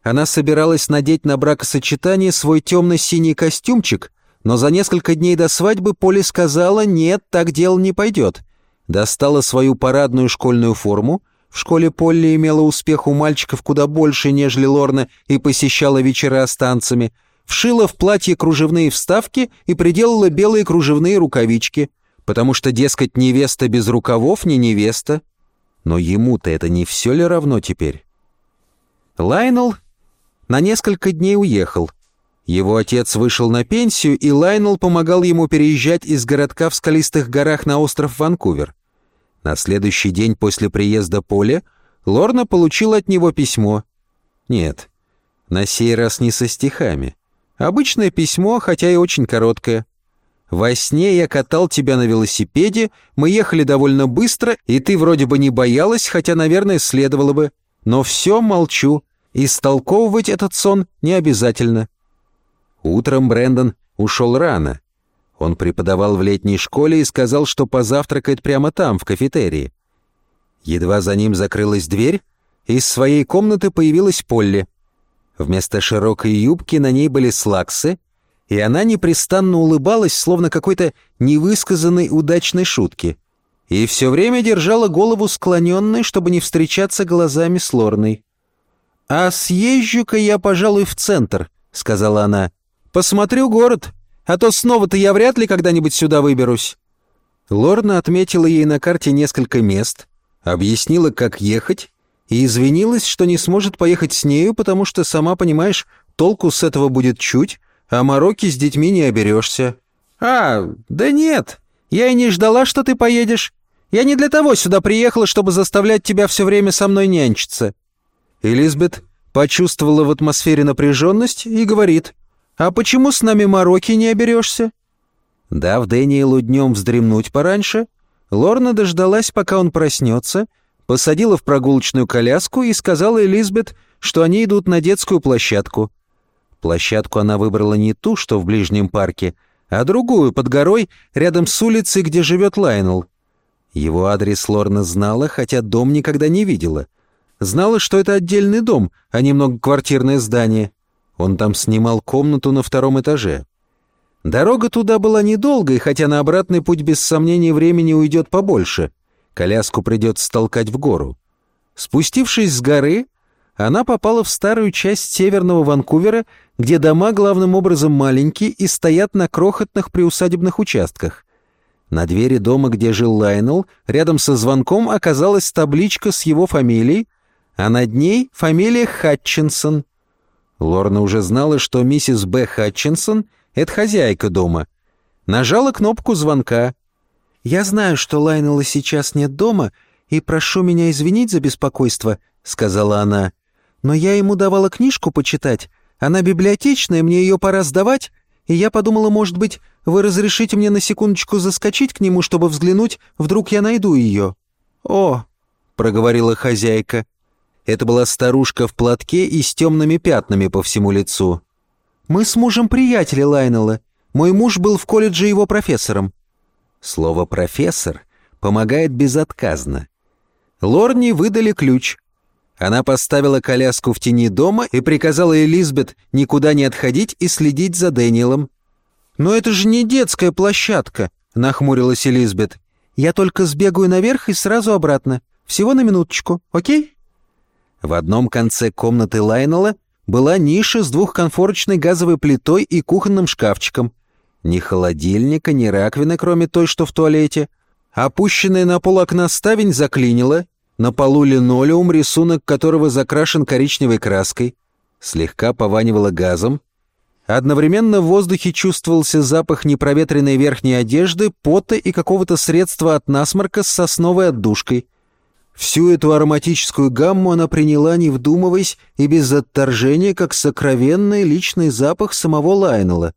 Она собиралась надеть на бракосочетание свой темно-синий костюмчик, но за несколько дней до свадьбы Поли сказала «нет, так дело не пойдет». Достала свою парадную школьную форму. В школе Полли имела успех у мальчиков куда больше, нежели Лорна, и посещала вечера с танцами. Вшила в платье кружевные вставки и приделала белые кружевные рукавички, потому что, дескать, невеста без рукавов не невеста. Но ему-то это не все ли равно теперь? Лайнел на несколько дней уехал — его отец вышел на пенсию, и Лайнел помогал ему переезжать из городка в скалистых горах на остров Ванкувер. На следующий день после приезда Поля Лорна получила от него письмо. Нет, на сей раз не со стихами. Обычное письмо, хотя и очень короткое. «Во сне я катал тебя на велосипеде, мы ехали довольно быстро, и ты вроде бы не боялась, хотя, наверное, следовало бы. Но все молчу, истолковывать этот сон не обязательно». Утром Брэндон ушел рано. Он преподавал в летней школе и сказал, что позавтракает прямо там, в кафетерии. Едва за ним закрылась дверь, из своей комнаты появилась Полли. Вместо широкой юбки на ней были слаксы, и она непрестанно улыбалась, словно какой-то невысказанной удачной шутки, и все время держала голову склоненной, чтобы не встречаться глазами с Лорной. «А съезжу-ка я, пожалуй, в центр», — сказала она. «Посмотрю город, а то снова-то я вряд ли когда-нибудь сюда выберусь». Лорна отметила ей на карте несколько мест, объяснила, как ехать, и извинилась, что не сможет поехать с нею, потому что, сама понимаешь, толку с этого будет чуть, а мороки с детьми не оберешься. «А, да нет, я и не ждала, что ты поедешь. Я не для того сюда приехала, чтобы заставлять тебя все время со мной нянчиться». Элизабет почувствовала в атмосфере напряженность и говорит, «А почему с нами мороки не оберешься?» Дав Дэниелу днем вздремнуть пораньше, Лорна дождалась, пока он проснется, посадила в прогулочную коляску и сказала Элизабет, что они идут на детскую площадку. Площадку она выбрала не ту, что в ближнем парке, а другую, под горой, рядом с улицей, где живет Лайнел. Его адрес Лорна знала, хотя дом никогда не видела. Знала, что это отдельный дом, а не многоквартирное здание. Он там снимал комнату на втором этаже. Дорога туда была недолгой, хотя на обратный путь без сомнений времени уйдет побольше. Коляску придется толкать в гору. Спустившись с горы, она попала в старую часть северного Ванкувера, где дома главным образом маленькие и стоят на крохотных приусадебных участках. На двери дома, где жил Лайнел, рядом со звонком оказалась табличка с его фамилией, а над ней фамилия Хатчинсон. Лорна уже знала, что миссис Б. Хатчинсон — это хозяйка дома. Нажала кнопку звонка. «Я знаю, что Лайнела сейчас нет дома, и прошу меня извинить за беспокойство», — сказала она. «Но я ему давала книжку почитать. Она библиотечная, мне ее пора сдавать, и я подумала, может быть, вы разрешите мне на секундочку заскочить к нему, чтобы взглянуть, вдруг я найду ее». «О», — проговорила хозяйка. Это была старушка в платке и с темными пятнами по всему лицу. Мы с мужем приятели Лайнела. Мой муж был в колледже его профессором». Слово «профессор» помогает безотказно. Лорни выдали ключ. Она поставила коляску в тени дома и приказала Элизабет никуда не отходить и следить за Дэниелом. «Но это же не детская площадка», — нахмурилась Элизабет. «Я только сбегаю наверх и сразу обратно. Всего на минуточку, окей?» В одном конце комнаты Лайнела была ниша с двухконфорочной газовой плитой и кухонным шкафчиком. Ни холодильника, ни раковины, кроме той, что в туалете. Опущенная на пол окна ставень заклинила, на полу линолеум, рисунок которого закрашен коричневой краской. Слегка пованивало газом. Одновременно в воздухе чувствовался запах непроветренной верхней одежды, пота и какого-то средства от насморка с сосновой отдушкой — Всю эту ароматическую гамму она приняла, не вдумываясь и без отторжения, как сокровенный личный запах самого Лайнела.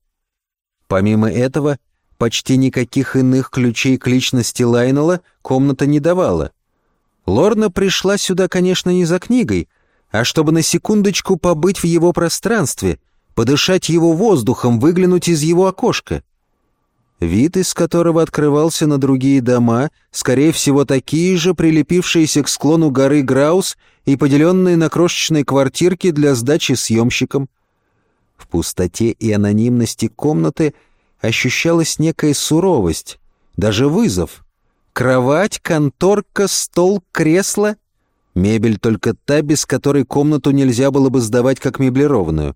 Помимо этого, почти никаких иных ключей к личности Лайнела комната не давала. Лорна пришла сюда, конечно, не за книгой, а чтобы на секундочку побыть в его пространстве, подышать его воздухом, выглянуть из его окошка. Вид, из которого открывался на другие дома, скорее всего, такие же, прилепившиеся к склону горы Граус и поделенные на крошечные квартирки для сдачи съемщикам. Пустоте и анонимности комнаты ощущалась некая суровость, даже вызов. Кровать, конторка, стол, кресло — мебель только та, без которой комнату нельзя было бы сдавать как меблированную.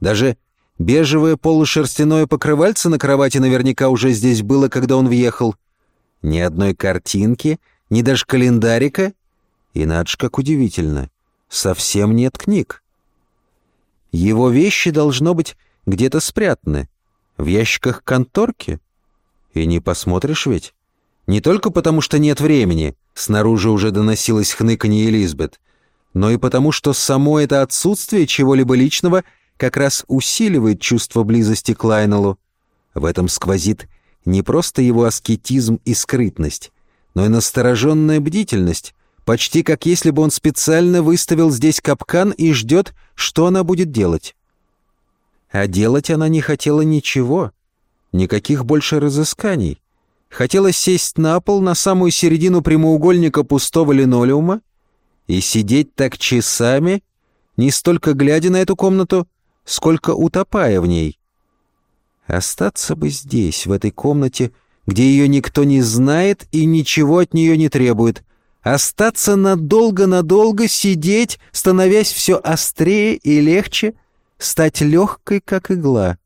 Даже Бежевое полушерстяное покрывальце на кровати наверняка уже здесь было, когда он въехал. Ни одной картинки, ни даже календарика. Иначе как удивительно, совсем нет книг. Его вещи, должно быть, где-то спрятаны. В ящиках конторки. И не посмотришь ведь. Не только потому, что нет времени, снаружи уже доносилось хныканье Элизабет, но и потому, что само это отсутствие чего-либо личного — как раз усиливает чувство близости к Лайнеллу. В этом сквозит не просто его аскетизм и скрытность, но и настороженная бдительность, почти как если бы он специально выставил здесь капкан и ждет, что она будет делать. А делать она не хотела ничего, никаких больше разысканий. Хотела сесть на пол на самую середину прямоугольника пустого линолеума и сидеть так часами, не столько глядя на эту комнату, сколько утопая в ней. Остаться бы здесь, в этой комнате, где ее никто не знает и ничего от нее не требует. Остаться надолго-надолго сидеть, становясь все острее и легче, стать легкой, как игла.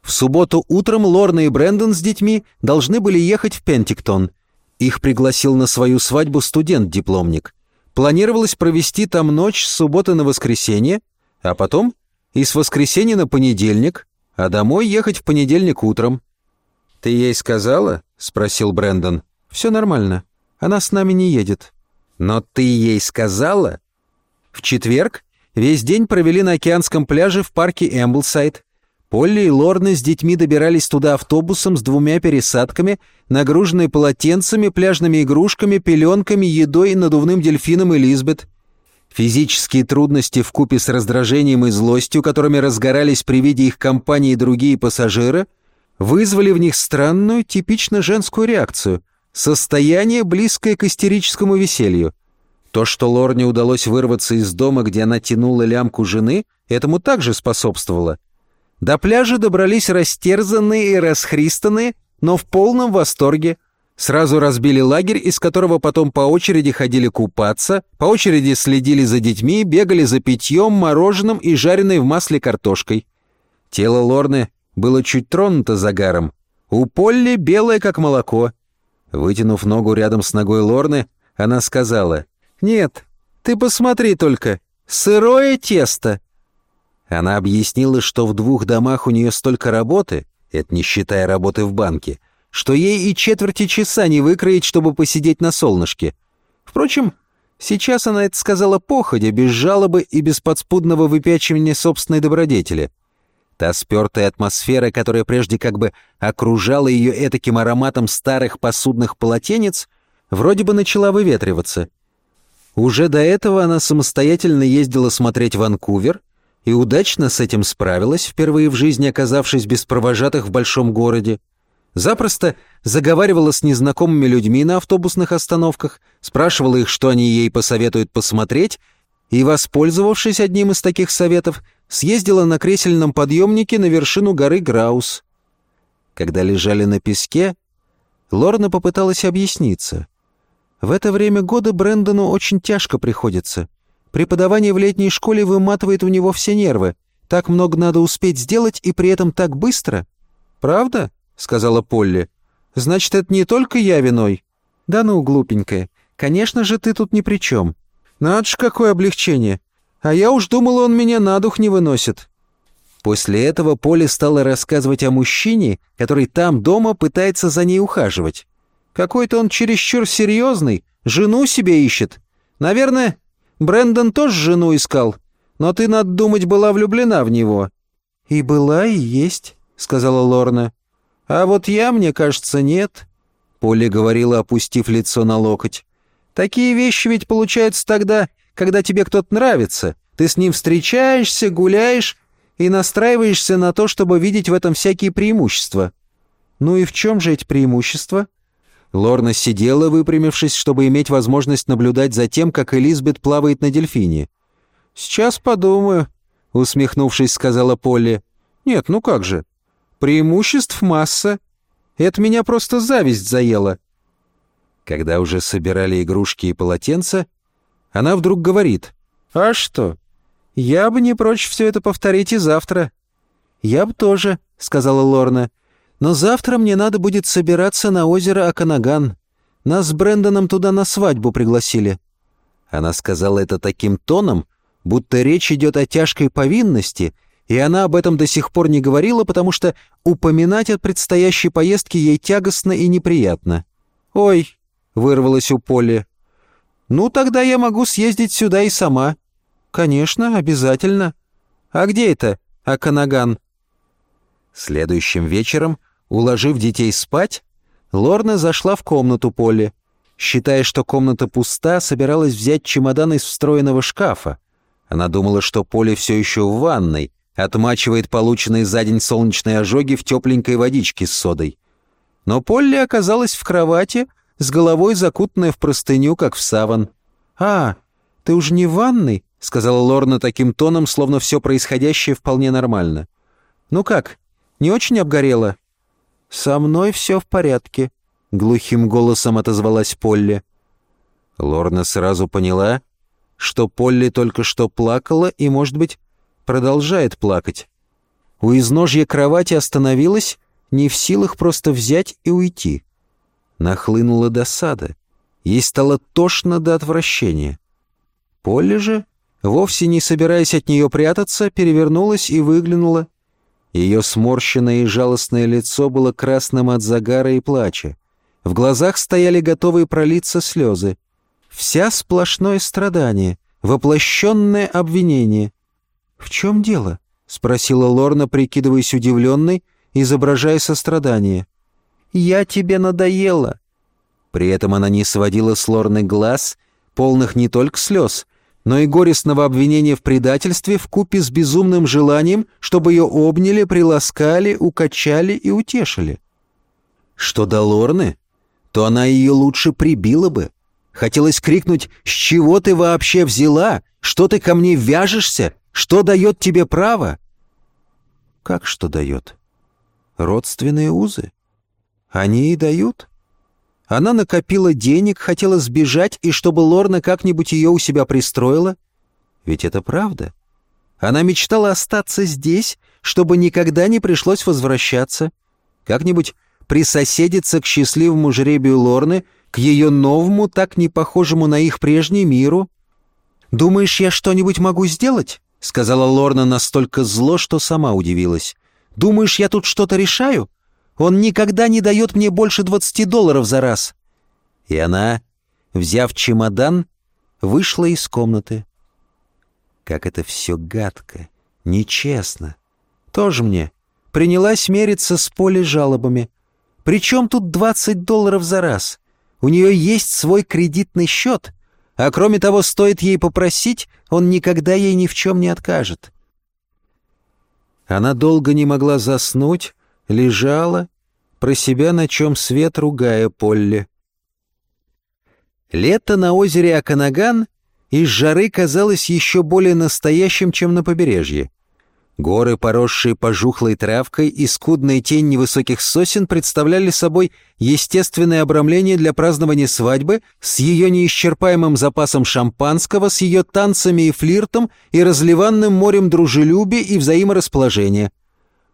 В субботу утром Лорна и Брэндон с детьми должны были ехать в Пентиктон. Их пригласил на свою свадьбу студент-дипломник. Планировалось провести там ночь с субботы на воскресенье, а потом и с воскресенья на понедельник, а домой ехать в понедельник утром. «Ты ей сказала?» — спросил Брэндон. «Все нормально. Она с нами не едет». «Но ты ей сказала?» В четверг весь день провели на океанском пляже в парке Эмблсайд. Полли и Лорна с детьми добирались туда автобусом с двумя пересадками, нагруженные полотенцами, пляжными игрушками, пеленками, едой и надувным дельфином Элизабет. Физические трудности в купе с раздражением и злостью, которыми разгорались при виде их компании другие пассажиры, вызвали в них странную, типично женскую реакцию – состояние, близкое к истерическому веселью. То, что Лорне удалось вырваться из дома, где она тянула лямку жены, этому также способствовало – до пляжа добрались растерзанные и расхристанные, но в полном восторге. Сразу разбили лагерь, из которого потом по очереди ходили купаться, по очереди следили за детьми, бегали за питьем, мороженым и жареной в масле картошкой. Тело Лорны было чуть тронуто загаром. У Полли белое, как молоко. Вытянув ногу рядом с ногой Лорны, она сказала, «Нет, ты посмотри только, сырое тесто, она объяснила, что в двух домах у нее столько работы, это не считая работы в банке, что ей и четверти часа не выкроить, чтобы посидеть на солнышке. Впрочем, сейчас она это сказала походя, без жалобы и без подспудного выпячивания собственной добродетели. Та спертая атмосфера, которая прежде как бы окружала ее этаким ароматом старых посудных полотенец, вроде бы начала выветриваться. Уже до этого она самостоятельно ездила смотреть Ванкувер, и удачно с этим справилась, впервые в жизни оказавшись без провожатых в большом городе. Запросто заговаривала с незнакомыми людьми на автобусных остановках, спрашивала их, что они ей посоветуют посмотреть, и, воспользовавшись одним из таких советов, съездила на кресельном подъемнике на вершину горы Граус. Когда лежали на песке, Лорна попыталась объясниться. В это время года Брэндону очень тяжко приходится — Преподавание в летней школе выматывает у него все нервы. Так много надо успеть сделать и при этом так быстро. «Правда?» — сказала Полли. «Значит, это не только я виной?» «Да ну, глупенькая. Конечно же, ты тут ни при чем. Надо ж, какое облегчение. А я уж думала, он меня на дух не выносит». После этого Полли стала рассказывать о мужчине, который там дома пытается за ней ухаживать. Какой-то он чересчур серьезный, жену себе ищет. Наверное, Брэндон тоже жену искал, но ты, надо думать, была влюблена в него». «И была, и есть», — сказала Лорна. «А вот я, мне кажется, нет», — Полли говорила, опустив лицо на локоть. «Такие вещи ведь получаются тогда, когда тебе кто-то нравится. Ты с ним встречаешься, гуляешь и настраиваешься на то, чтобы видеть в этом всякие преимущества». «Ну и в чем же эти преимущества?» Лорна сидела, выпрямившись, чтобы иметь возможность наблюдать за тем, как Элизабет плавает на дельфине. «Сейчас подумаю», — усмехнувшись, сказала Полли. «Нет, ну как же. Преимуществ масса. Это меня просто зависть заела». Когда уже собирали игрушки и полотенца, она вдруг говорит. «А что? Я бы не прочь все это повторить и завтра». «Я бы тоже», — сказала Лорна. Но завтра мне надо будет собираться на озеро Аканаган. Нас с Брэндоном туда на свадьбу пригласили». Она сказала это таким тоном, будто речь идет о тяжкой повинности, и она об этом до сих пор не говорила, потому что упоминать о предстоящей поездке ей тягостно и неприятно. «Ой», — вырвалось у Поли, — «ну тогда я могу съездить сюда и сама». «Конечно, обязательно». «А где это, Аканаган?» Следующим вечером Уложив детей спать, Лорна зашла в комнату Полли. Считая, что комната пуста, собиралась взять чемодан из встроенного шкафа. Она думала, что Полли все еще в ванной, отмачивает полученные за день солнечные ожоги в тепленькой водичке с содой. Но Полли оказалась в кровати, с головой закутанная в простыню, как в саван. «А, ты уже не в ванной?» — сказала Лорна таким тоном, словно все происходящее вполне нормально. «Ну как, не очень обгорела?» «Со мной все в порядке», — глухим голосом отозвалась Полли. Лорна сразу поняла, что Полли только что плакала и, может быть, продолжает плакать. У изножья кровати остановилась, не в силах просто взять и уйти. Нахлынула досада. Ей стало тошно до отвращения. Полли же, вовсе не собираясь от нее прятаться, перевернулась и выглянула ее сморщенное и жалостное лицо было красным от загара и плача. В глазах стояли готовые пролиться слезы. «Вся сплошное страдание», воплощенное обвинение. «В чем дело?» — спросила Лорна, прикидываясь удивленной, изображая сострадание. «Я тебе надоела». При этом она не сводила с Лорны глаз, полных не только слез, но и горестного обвинения в предательстве в купе с безумным желанием, чтобы ее обняли, приласкали, укачали и утешили. Что до Лорны, то она ее лучше прибила бы. Хотелось крикнуть «С чего ты вообще взяла? Что ты ко мне вяжешься? Что дает тебе право?» Как что дает? Родственные узы. Они и дают. Она накопила денег, хотела сбежать, и чтобы Лорна как-нибудь ее у себя пристроила. Ведь это правда. Она мечтала остаться здесь, чтобы никогда не пришлось возвращаться. Как-нибудь присоседиться к счастливому жребию Лорны, к ее новому, так не похожему на их прежний миру. «Думаешь, я что-нибудь могу сделать?» — сказала Лорна настолько зло, что сама удивилась. «Думаешь, я тут что-то решаю? Он никогда не дает мне больше двадцати долларов за раз». И она, взяв чемодан, вышла из комнаты. Как это все гадко, нечестно. Тоже мне принялась мериться с поле жалобами. Причем тут двадцать долларов за раз? У нее есть свой кредитный счет, а кроме того, стоит ей попросить, он никогда ей ни в чем не откажет. Она долго не могла заснуть, лежала, про себя на чем свет ругая Полли. Лето на озере Аканаган из жары казалось еще более настоящим, чем на побережье. Горы, поросшие пожухлой травкой и скудная тень невысоких сосен представляли собой естественное обрамление для празднования свадьбы с ее неисчерпаемым запасом шампанского, с ее танцами и флиртом и разливанным морем дружелюбия и взаиморасположения.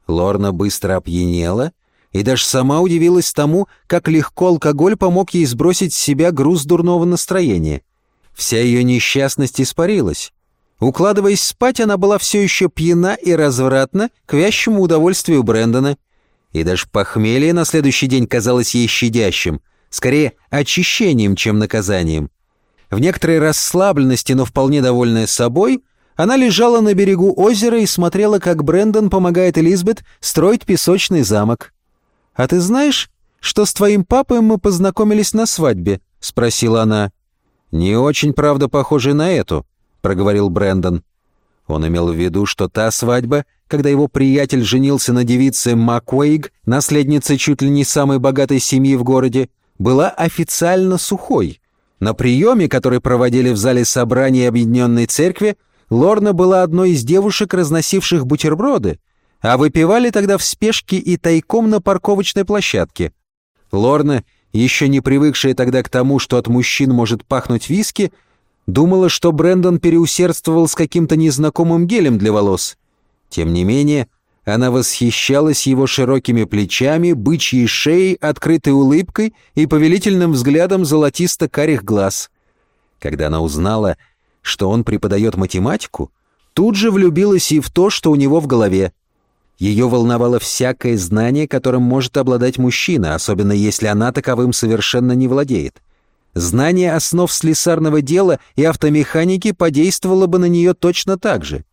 Лорна быстро опьянела и даже сама удивилась тому, как легко алкоголь помог ей сбросить с себя груз дурного настроения. Вся ее несчастность испарилась. Укладываясь спать, она была все еще пьяна и развратна к вящему удовольствию Брэндона. И даже похмелье на следующий день казалось ей щадящим, скорее очищением, чем наказанием. В некоторой расслабленности, но вполне довольная собой, она лежала на берегу озера и смотрела, как Брэндон помогает Элизабет строить песочный замок. «А ты знаешь, что с твоим папой мы познакомились на свадьбе?» — спросила она. «Не очень, правда, похожей на эту», — проговорил Брэндон. Он имел в виду, что та свадьба, когда его приятель женился на девице Макуэйг, наследнице чуть ли не самой богатой семьи в городе, была официально сухой. На приеме, который проводили в зале собраний Объединенной Церкви, Лорна была одной из девушек, разносивших бутерброды, а выпивали тогда в спешке и тайком на парковочной площадке. Лорна, еще не привыкшая тогда к тому, что от мужчин может пахнуть виски, думала, что Брэндон переусердствовал с каким-то незнакомым гелем для волос. Тем не менее, она восхищалась его широкими плечами, бычьей шеей, открытой улыбкой и повелительным взглядом золотисто-карих глаз. Когда она узнала, что он преподает математику, тут же влюбилась и в то, что у него в голове. Ее волновало всякое знание, которым может обладать мужчина, особенно если она таковым совершенно не владеет. Знание основ слесарного дела и автомеханики подействовало бы на нее точно так же.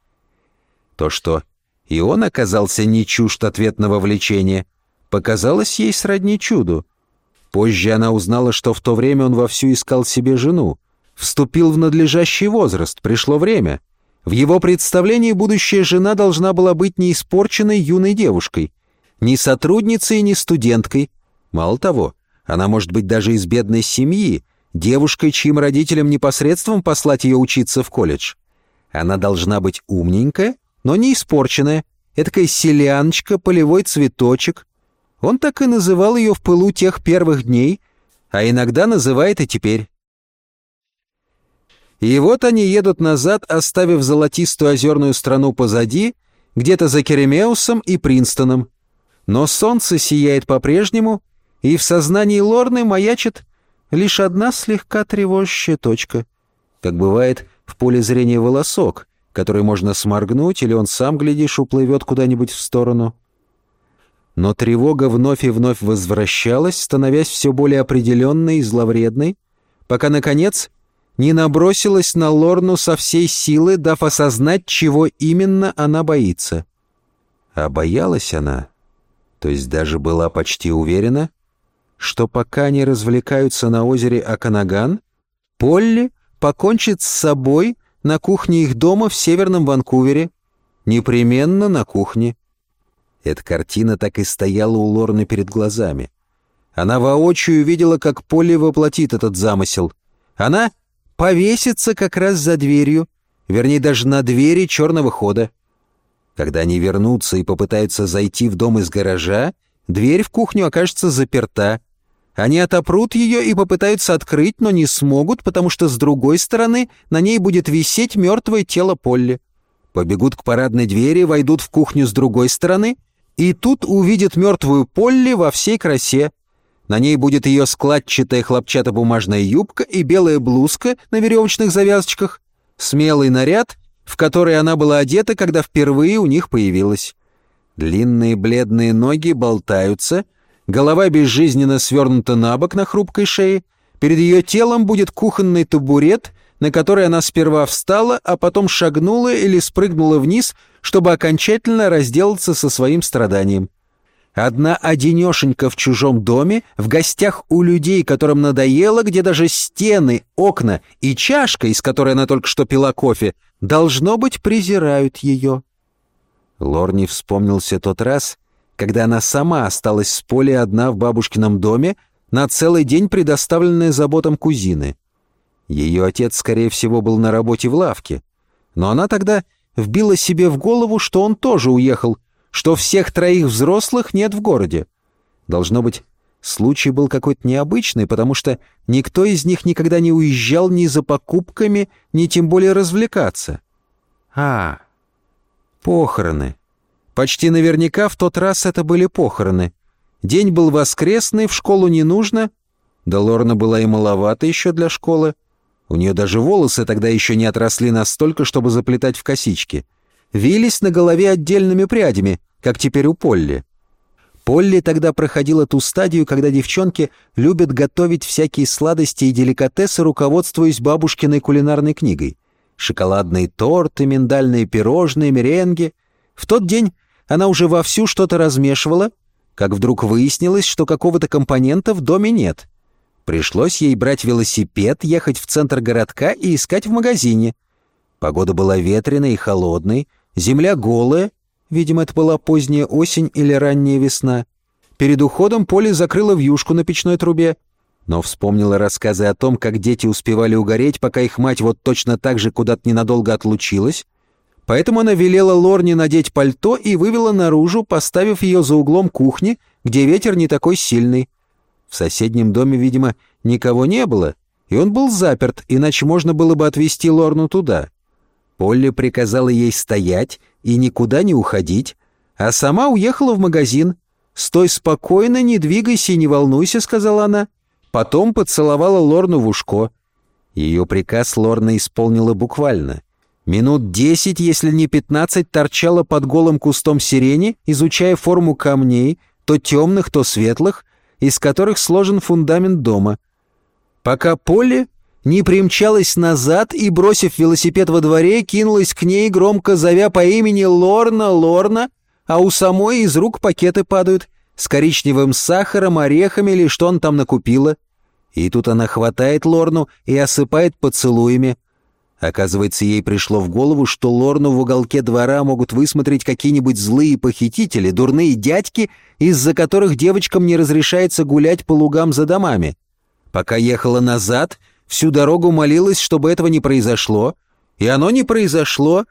То, что и он оказался не чужд ответного влечения, показалось ей сродни чуду. Позже она узнала, что в то время он вовсю искал себе жену. Вступил в надлежащий возраст, пришло время — в его представлении будущая жена должна была быть не испорченной юной девушкой, ни сотрудницей, ни студенткой. Мало того, она может быть даже из бедной семьи, девушкой, чьим родителям непосредством послать ее учиться в колледж. Она должна быть умненькая, но не испорченная, этакая селяночка, полевой цветочек. Он так и называл ее в пылу тех первых дней, а иногда называет и теперь. И вот они едут назад, оставив золотистую озерную страну позади, где-то за Керемеусом и Принстоном. Но солнце сияет по-прежнему, и в сознании Лорны маячит лишь одна слегка тревожащая точка. Как бывает в поле зрения волосок, который можно сморгнуть, или он сам, глядишь, уплывет куда-нибудь в сторону. Но тревога вновь и вновь возвращалась, становясь все более определенной и зловредной, пока, наконец, не набросилась на Лорну со всей силы, дав осознать, чего именно она боится. А боялась она, то есть даже была почти уверена, что пока они развлекаются на озере Аканаган, Полли покончит с собой на кухне их дома в Северном Ванкувере, непременно на кухне. Эта картина так и стояла у Лорны перед глазами. Она воочию видела, как Полли воплотит этот замысел. Она повесится как раз за дверью, вернее, даже на двери черного хода. Когда они вернутся и попытаются зайти в дом из гаража, дверь в кухню окажется заперта. Они отопрут ее и попытаются открыть, но не смогут, потому что с другой стороны на ней будет висеть мертвое тело Полли. Побегут к парадной двери, войдут в кухню с другой стороны, и тут увидят мертвую Полли во всей красе. На ней будет ее складчатая хлопчатобумажная юбка и белая блузка на веревочных завязочках, смелый наряд, в который она была одета, когда впервые у них появилась. Длинные бледные ноги болтаются, голова безжизненно свернута на бок на хрупкой шее, перед ее телом будет кухонный табурет, на который она сперва встала, а потом шагнула или спрыгнула вниз, чтобы окончательно разделаться со своим страданием. Одна одинешенька в чужом доме, в гостях у людей, которым надоело, где даже стены, окна и чашка, из которой она только что пила кофе, должно быть, презирают ее. Лорни вспомнился тот раз, когда она сама осталась с Полей одна в бабушкином доме, на целый день предоставленная заботам кузины. Ее отец, скорее всего, был на работе в лавке, но она тогда вбила себе в голову, что он тоже уехал, что всех троих взрослых нет в городе. Должно быть, случай был какой-то необычный, потому что никто из них никогда не уезжал ни за покупками, ни тем более развлекаться. А, похороны. Почти наверняка в тот раз это были похороны. День был воскресный, в школу не нужно. Да Лорна была и маловато еще для школы. У нее даже волосы тогда еще не отросли настолько, чтобы заплетать в косички вились на голове отдельными прядями, как теперь у Полли. Полли тогда проходила ту стадию, когда девчонки любят готовить всякие сладости и деликатесы, руководствуясь бабушкиной кулинарной книгой. Шоколадные торты, миндальные пирожные, меренги. В тот день она уже вовсю что-то размешивала, как вдруг выяснилось, что какого-то компонента в доме нет. Пришлось ей брать велосипед, ехать в центр городка и искать в магазине. Погода была ветреной и холодной, Земля голая, видимо, это была поздняя осень или ранняя весна. Перед уходом Поле закрыла вьюшку на печной трубе, но вспомнила рассказы о том, как дети успевали угореть, пока их мать вот точно так же куда-то ненадолго отлучилась. Поэтому она велела Лорне надеть пальто и вывела наружу, поставив ее за углом кухни, где ветер не такой сильный. В соседнем доме, видимо, никого не было, и он был заперт, иначе можно было бы отвезти Лорну туда. Полли приказала ей стоять и никуда не уходить, а сама уехала в магазин. «Стой спокойно, не двигайся и не волнуйся», — сказала она. Потом поцеловала Лорну в ушко. Ее приказ Лорна исполнила буквально. Минут десять, если не пятнадцать, торчала под голым кустом сирени, изучая форму камней, то темных, то светлых, из которых сложен фундамент дома. Пока Полли не примчалась назад и, бросив велосипед во дворе, кинулась к ней, громко зовя по имени Лорна, Лорна, а у самой из рук пакеты падают с коричневым сахаром, орехами или что он там накупила. И тут она хватает Лорну и осыпает поцелуями. Оказывается, ей пришло в голову, что Лорну в уголке двора могут высмотреть какие-нибудь злые похитители, дурные дядьки, из-за которых девочкам не разрешается гулять по лугам за домами. Пока ехала назад — Всю дорогу молилась, чтобы этого не произошло, и оно не произошло.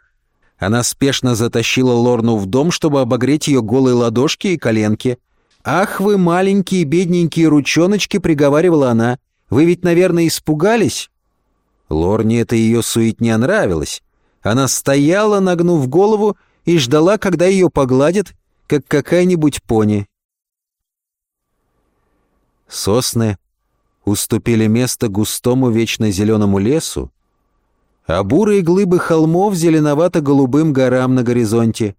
Она спешно затащила Лорну в дом, чтобы обогреть ее голые ладошки и коленки. «Ах вы, маленькие бедненькие ручоночки!» — приговаривала она. «Вы ведь, наверное, испугались?» Лорне это ее суетня нравилось. Она стояла, нагнув голову, и ждала, когда ее погладят, как какая-нибудь пони. Сосны уступили место густому вечно зеленому лесу, а бурые глыбы холмов зеленовато-голубым горам на горизонте.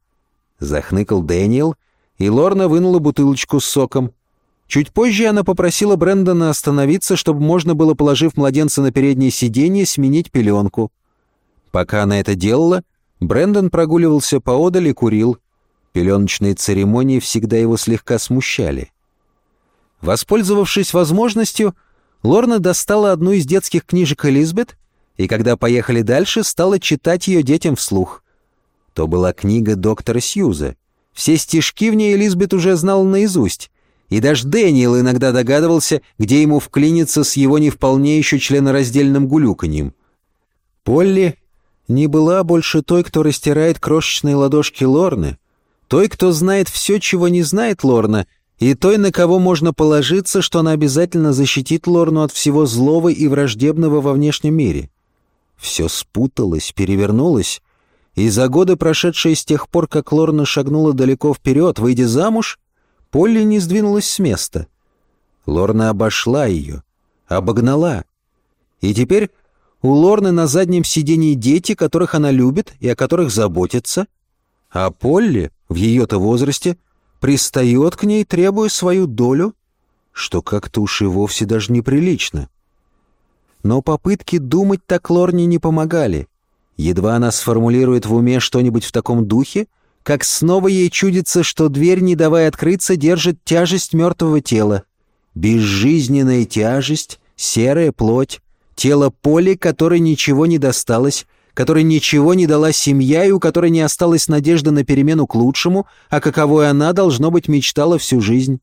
Захныкал Дэниел, и Лорна вынула бутылочку с соком. Чуть позже она попросила Брэндона остановиться, чтобы можно было, положив младенца на переднее сиденье, сменить пеленку. Пока она это делала, Брэндон прогуливался поодаль и курил. Пеленочные церемонии всегда его слегка смущали. Воспользовавшись возможностью, Лорна достала одну из детских книжек Элизабет и, когда поехали дальше, стала читать ее детям вслух. То была книга доктора Сьюза. Все стишки в ней Элизабет уже знала наизусть, и даже Дэниел иногда догадывался, где ему вклиниться с его не вполне еще членораздельным гулюканьем. Полли не была больше той, кто растирает крошечные ладошки Лорны, той, кто знает все, чего не знает Лорна, и той, на кого можно положиться, что она обязательно защитит Лорну от всего злого и враждебного во внешнем мире. Все спуталось, перевернулось, и за годы, прошедшие с тех пор, как Лорна шагнула далеко вперед, выйдя замуж, Полли не сдвинулась с места. Лорна обошла ее, обогнала. И теперь у Лорны на заднем сидении дети, которых она любит и о которых заботится, а Полли в ее-то возрасте пристает к ней, требуя свою долю, что как-то уж и вовсе даже неприлично. Но попытки думать так Лорне не помогали. Едва она сформулирует в уме что-нибудь в таком духе, как снова ей чудится, что дверь, не давая открыться, держит тяжесть мертвого тела. Безжизненная тяжесть, серая плоть, тело Поли, которой ничего не досталось, которой ничего не дала семья и у которой не осталась надежда на перемену к лучшему, а каковой она, должно быть, мечтала всю жизнь.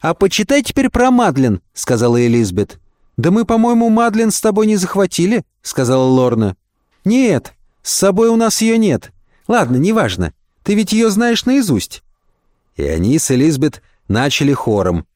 «А почитай теперь про Мадлен», — сказала Элизабет. «Да мы, по-моему, Мадлен с тобой не захватили», — сказала Лорна. «Нет, с собой у нас ее нет. Ладно, неважно. Ты ведь ее знаешь наизусть». И они с Элизабет начали хором.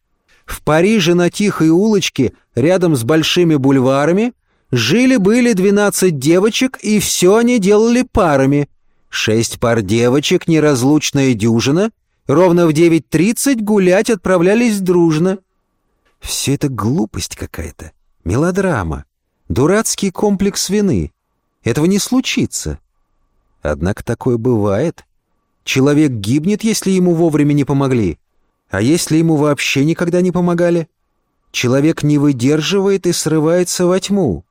В Париже на тихой улочке, рядом с большими бульварами, Жили-были двенадцать девочек, и все они делали парами. Шесть пар девочек, неразлучная дюжина, ровно в девять тридцать гулять отправлялись дружно. Все это глупость какая-то, мелодрама, дурацкий комплекс вины. Этого не случится. Однако такое бывает. Человек гибнет, если ему вовремя не помогли. А если ему вообще никогда не помогали? Человек не выдерживает и срывается во тьму.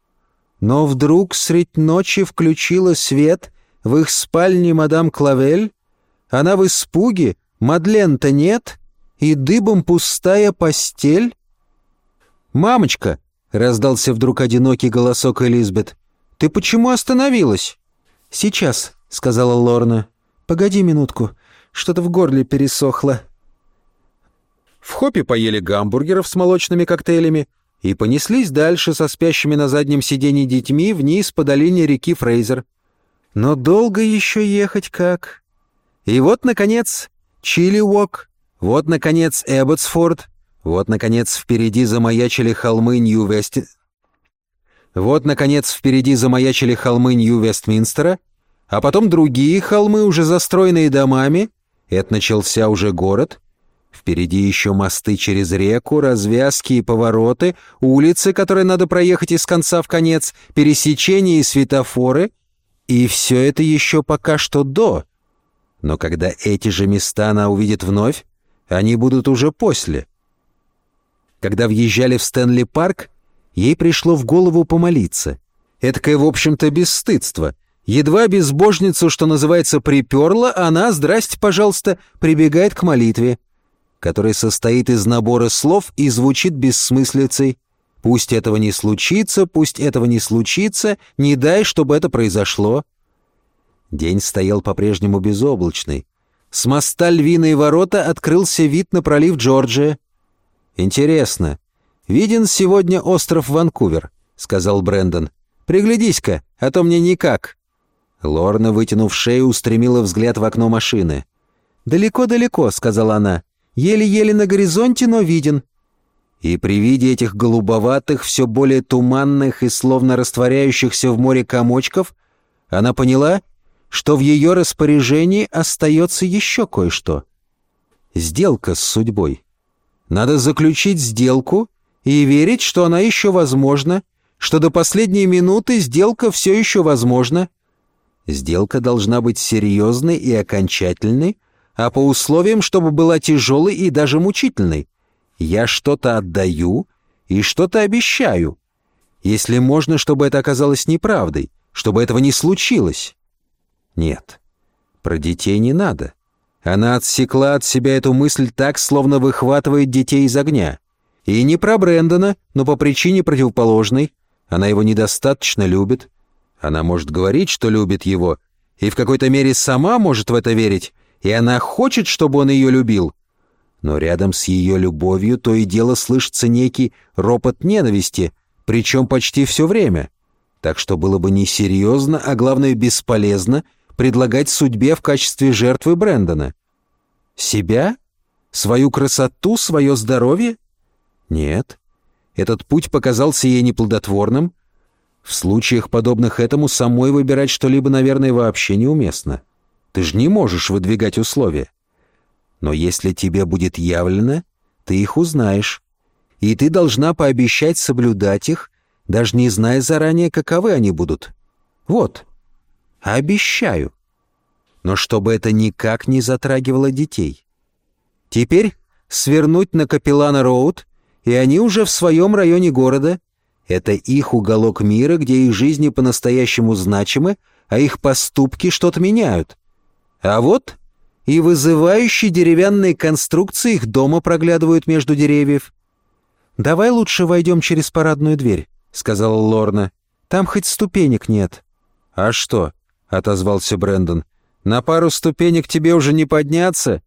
Но вдруг средь ночи включила свет в их спальне мадам Клавель. Она в испуге, Мадлен-то нет, и дыбом пустая постель. «Мамочка!» — раздался вдруг одинокий голосок Элизабет. «Ты почему остановилась?» «Сейчас», — сказала Лорна. «Погоди минутку, что-то в горле пересохло». В хопе поели гамбургеров с молочными коктейлями, и понеслись дальше со спящими на заднем сиденье детьми вниз по долине реки Фрейзер. Но долго еще ехать как? И вот, наконец, Чили-Уок, вот, наконец, Эбботсфорд, вот, наконец, впереди замаячили холмы Нью-Вести... Вот, наконец, впереди замаячили холмы Нью-Вестминстера, а потом другие холмы, уже застроенные домами, это начался уже город — Впереди еще мосты через реку, развязки и повороты, улицы, которые надо проехать из конца в конец, пересечения и светофоры. И все это еще пока что до. Но когда эти же места она увидит вновь, они будут уже после. Когда въезжали в Стэнли-парк, ей пришло в голову помолиться. Эдакое, в общем-то, бесстыдство. Едва безбожницу, что называется, приперла, она, здрасте, пожалуйста, прибегает к молитве который состоит из набора слов и звучит бессмыслицей. Пусть этого не случится, пусть этого не случится, не дай, чтобы это произошло. День стоял по-прежнему безоблачный. С моста Львиные ворота открылся вид на пролив Джорджия. «Интересно, виден сегодня остров Ванкувер», — сказал Брэндон. «Приглядись-ка, а то мне никак». Лорна, вытянув шею, устремила взгляд в окно машины. «Далеко-далеко», — сказала она. Еле-еле на горизонте, но виден. И при виде этих голубоватых, все более туманных и словно растворяющихся в море комочков, она поняла, что в ее распоряжении остается еще кое-что. Сделка с судьбой. Надо заключить сделку и верить, что она еще возможна, что до последней минуты сделка все еще возможна. Сделка должна быть серьезной и окончательной, а по условиям, чтобы была тяжелой и даже мучительной. Я что-то отдаю и что-то обещаю. Если можно, чтобы это оказалось неправдой, чтобы этого не случилось. Нет, про детей не надо. Она отсекла от себя эту мысль так, словно выхватывает детей из огня. И не про Брэндона, но по причине противоположной. Она его недостаточно любит. Она может говорить, что любит его, и в какой-то мере сама может в это верить, и она хочет, чтобы он ее любил. Но рядом с ее любовью то и дело слышится некий ропот ненависти, причем почти все время. Так что было бы несерьезно, а главное бесполезно предлагать судьбе в качестве жертвы Брэндона. Себя? Свою красоту, свое здоровье? Нет. Этот путь показался ей неплодотворным. В случаях, подобных этому, самой выбирать что-либо, наверное, вообще неуместно. Ты же не можешь выдвигать условия. Но если тебе будет явлено, ты их узнаешь. И ты должна пообещать соблюдать их, даже не зная заранее, каковы они будут. Вот. Обещаю. Но чтобы это никак не затрагивало детей. Теперь свернуть на Капеллана-Роуд, и они уже в своем районе города. Это их уголок мира, где их жизни по-настоящему значимы, а их поступки что-то меняют. А вот и вызывающие деревянные конструкции их дома проглядывают между деревьев. «Давай лучше войдем через парадную дверь», — сказала Лорна. «Там хоть ступенек нет». «А что?» — отозвался Брэндон. «На пару ступенек тебе уже не подняться?»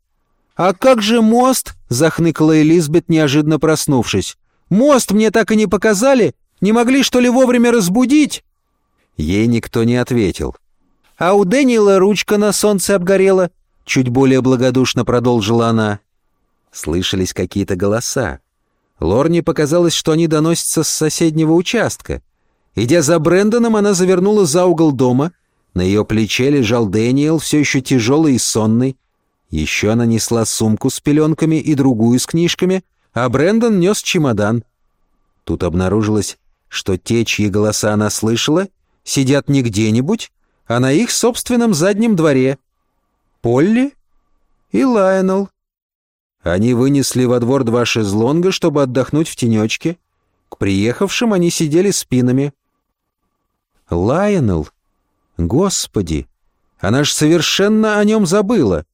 «А как же мост?» — захныкала Элизабет, неожиданно проснувшись. «Мост мне так и не показали? Не могли, что ли, вовремя разбудить?» Ей никто не ответил. «А у Дэниела ручка на солнце обгорела», — чуть более благодушно продолжила она. Слышались какие-то голоса. Лорне показалось, что они доносятся с соседнего участка. Идя за Брэндоном, она завернула за угол дома. На ее плече лежал Дэниел, все еще тяжелый и сонный. Еще она несла сумку с пеленками и другую с книжками, а Брэндон нес чемодан. Тут обнаружилось, что те, чьи голоса она слышала, сидят не где-нибудь, а на их собственном заднем дворе. Полли и Лайонел. Они вынесли во двор два шезлонга, чтобы отдохнуть в тенечке. К приехавшим они сидели спинами. Лайонел? Господи! Она ж совершенно о нем забыла.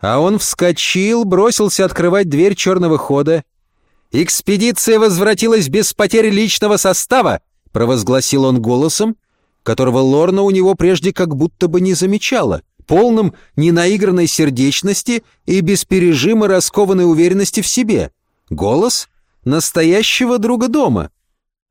А он вскочил, бросился открывать дверь черного хода. «Экспедиция возвратилась без потери личного состава!» — провозгласил он голосом, которого Лорна у него прежде как будто бы не замечала, полным ненаигранной сердечности и без пережима раскованной уверенности в себе. Голос настоящего друга дома.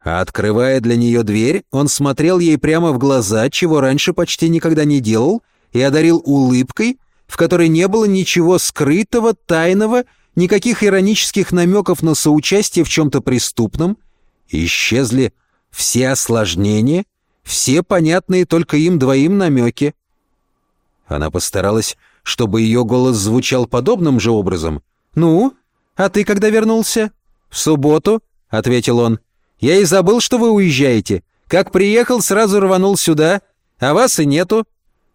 А открывая для нее дверь, он смотрел ей прямо в глаза, чего раньше почти никогда не делал, и одарил улыбкой, в которой не было ничего скрытого, тайного, никаких иронических намеков на соучастие в чем-то преступном. Исчезли все осложнения — все понятные только им двоим намеки. Она постаралась, чтобы ее голос звучал подобным же образом. «Ну, а ты когда вернулся?» «В субботу», — ответил он. «Я и забыл, что вы уезжаете. Как приехал, сразу рванул сюда, а вас и нету.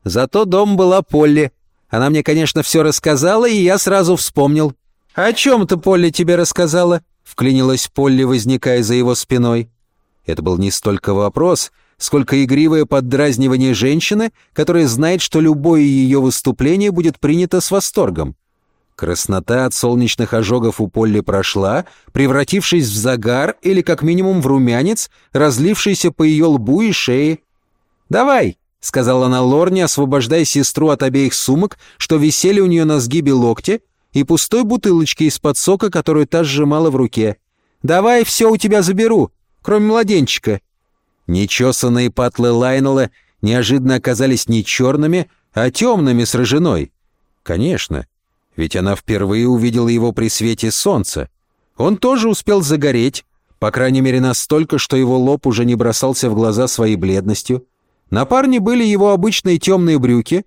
Зато дом была Полли. Она мне, конечно, все рассказала, и я сразу вспомнил». «О чем-то Полли тебе рассказала?» — вклинилась Полли, возникая за его спиной. Это был не столько вопрос, сколько игривое поддразнивание женщины, которая знает, что любое ее выступление будет принято с восторгом. Краснота от солнечных ожогов у Полли прошла, превратившись в загар или как минимум в румянец, разлившийся по ее лбу и шее. «Давай», — сказала она Лорне, освобождая сестру от обеих сумок, что висели у нее на сгибе локти, и пустой бутылочки из-под сока, которую та сжимала в руке. «Давай все у тебя заберу, кроме младенчика». Нечесанные патлы Лайнела неожиданно оказались не черными, а темными с рыжиной. Конечно, ведь она впервые увидела его при свете солнца. Он тоже успел загореть, по крайней мере настолько, что его лоб уже не бросался в глаза своей бледностью. На парне были его обычные темные брюки,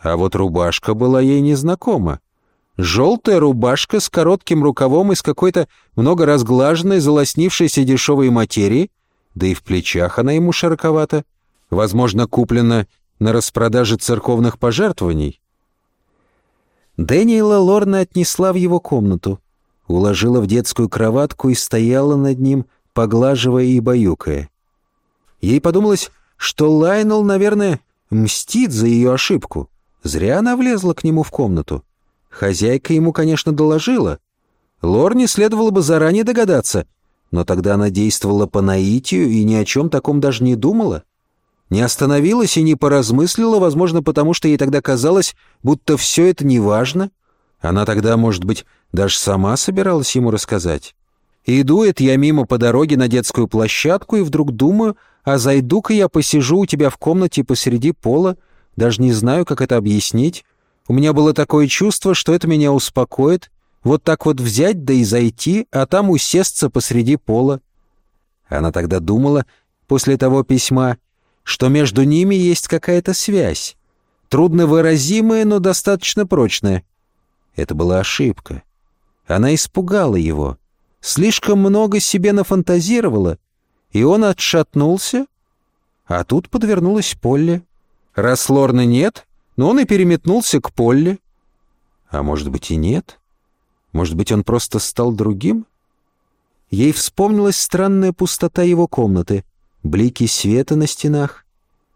а вот рубашка была ей незнакома. Желтая рубашка с коротким рукавом из какой-то много разглаженной, залоснившейся дешевой материи, да и в плечах она ему широковата. Возможно, куплена на распродаже церковных пожертвований. Дэниела Лорна отнесла в его комнату. уложила в детскую кроватку и стояла над ним, поглаживая и баюкая. Ей подумалось, что Лайнел, наверное, мстит за ее ошибку. Зря она влезла к нему в комнату. Хозяйка ему, конечно, доложила. Лорне следовало бы заранее догадаться, но тогда она действовала по наитию и ни о чем таком даже не думала. Не остановилась и не поразмыслила, возможно, потому что ей тогда казалось, будто все это не важно. Она тогда, может быть, даже сама собиралась ему рассказать. иду это я мимо по дороге на детскую площадку и вдруг думаю, а зайду-ка я посижу у тебя в комнате посреди пола, даже не знаю, как это объяснить. У меня было такое чувство, что это меня успокоит. Вот так вот взять, да и зайти, а там усесться посреди пола. Она тогда думала, после того письма, что между ними есть какая-то связь. Трудновыразимая, но достаточно прочная. Это была ошибка. Она испугала его. Слишком много себе нафантазировала. И он отшатнулся. А тут подвернулась Полли. Раз Лорны нет, но он и переметнулся к Полли. А может быть и нет? Может быть, он просто стал другим? Ей вспомнилась странная пустота его комнаты, блики света на стенах.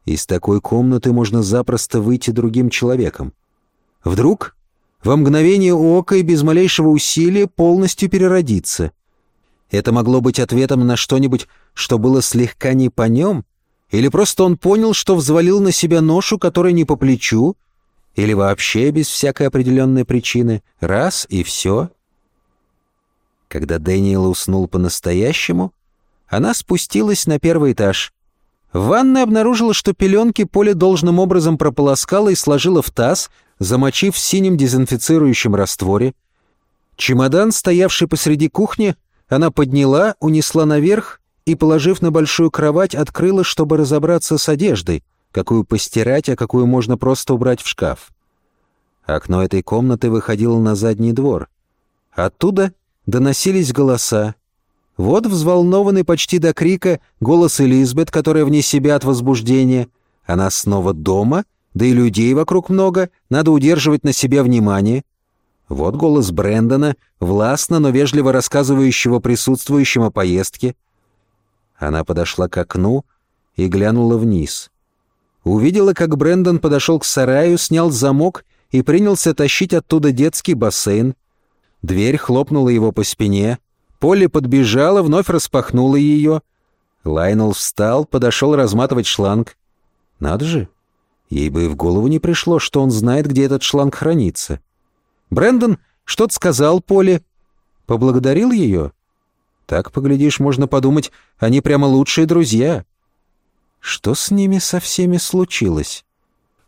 Из такой комнаты можно запросто выйти другим человеком. Вдруг, во мгновение ока и без малейшего усилия, полностью переродиться. Это могло быть ответом на что-нибудь, что было слегка не по нем, или просто он понял, что взвалил на себя ношу, которая не по плечу, или вообще без всякой определенной причины, раз и все. Когда Дэниел уснул по-настоящему, она спустилась на первый этаж. В ванной обнаружила, что пеленки Поле должным образом прополоскала и сложила в таз, замочив в синем дезинфицирующем растворе. Чемодан, стоявший посреди кухни, она подняла, унесла наверх и, положив на большую кровать, открыла, чтобы разобраться с одеждой, какую постирать, а какую можно просто убрать в шкаф. Окно этой комнаты выходило на задний двор. Оттуда доносились голоса. Вот взволнованный почти до крика голос Элизабет, которая вне себя от возбуждения. Она снова дома, да и людей вокруг много, надо удерживать на себя внимание. Вот голос Брэндона, властно, но вежливо рассказывающего присутствующим о поездке. Она подошла к окну и глянула вниз. Увидела, как Брэндон подошел к сараю, снял замок и принялся тащить оттуда детский бассейн. Дверь хлопнула его по спине. Полли подбежала, вновь распахнула ее. Лайнел встал, подошел разматывать шланг. Надо же, ей бы и в голову не пришло, что он знает, где этот шланг хранится. Брэндон что-то сказал Поле, поблагодарил ее — так, поглядишь, можно подумать, они прямо лучшие друзья. Что с ними со всеми случилось?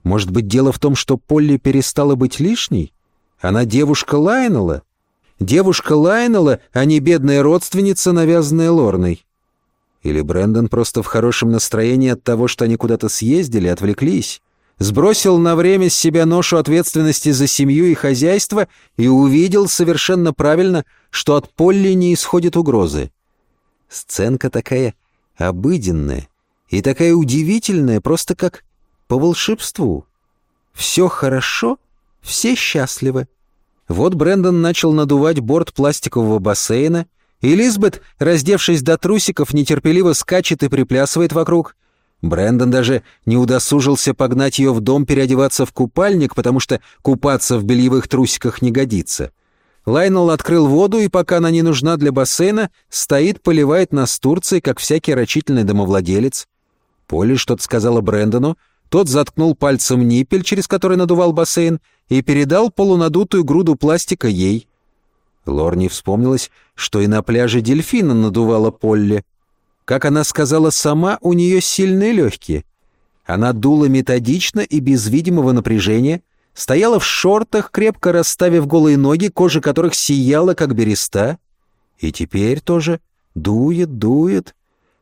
Может быть, дело в том, что Полли перестала быть лишней? Она девушка Лайнела? Девушка Лайнела, а не бедная родственница, навязанная Лорной? Или Брэндон просто в хорошем настроении от того, что они куда-то съездили, отвлеклись? сбросил на время с себя ношу ответственности за семью и хозяйство и увидел совершенно правильно, что от Полли не исходит угрозы. Сценка такая обыденная и такая удивительная, просто как по волшебству. Все хорошо, все счастливы. Вот Брэндон начал надувать борт пластикового бассейна, и Лизбет, раздевшись до трусиков, нетерпеливо скачет и приплясывает вокруг — Брэндон даже не удосужился погнать ее в дом переодеваться в купальник, потому что купаться в бельевых трусиках не годится. Лайнел открыл воду, и пока она не нужна для бассейна, стоит, поливает нас Турцией, как всякий рачительный домовладелец. Полли что-то сказала Брэндону, тот заткнул пальцем ниппель, через который надувал бассейн, и передал полунадутую груду пластика ей. Лорни вспомнилось, что и на пляже дельфина надувала Полли. Как она сказала сама, у нее сильные легкие. Она дула методично и без видимого напряжения, стояла в шортах, крепко расставив голые ноги, кожа которых сияла, как береста. И теперь тоже дует, дует.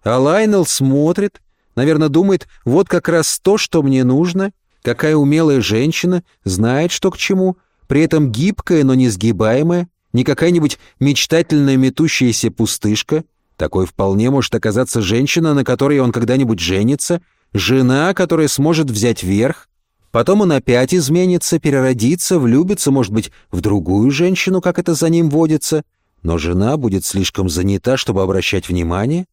А Лайнел смотрит, наверное, думает, вот как раз то, что мне нужно. Какая умелая женщина, знает, что к чему, при этом гибкая, но не сгибаемая, не какая-нибудь мечтательная метущаяся пустышка — такой вполне может оказаться женщина, на которой он когда-нибудь женится, жена, которая сможет взять верх. Потом он опять изменится, переродится, влюбится, может быть, в другую женщину, как это за ним водится. но жена будет слишком занята, чтобы обращать внимание?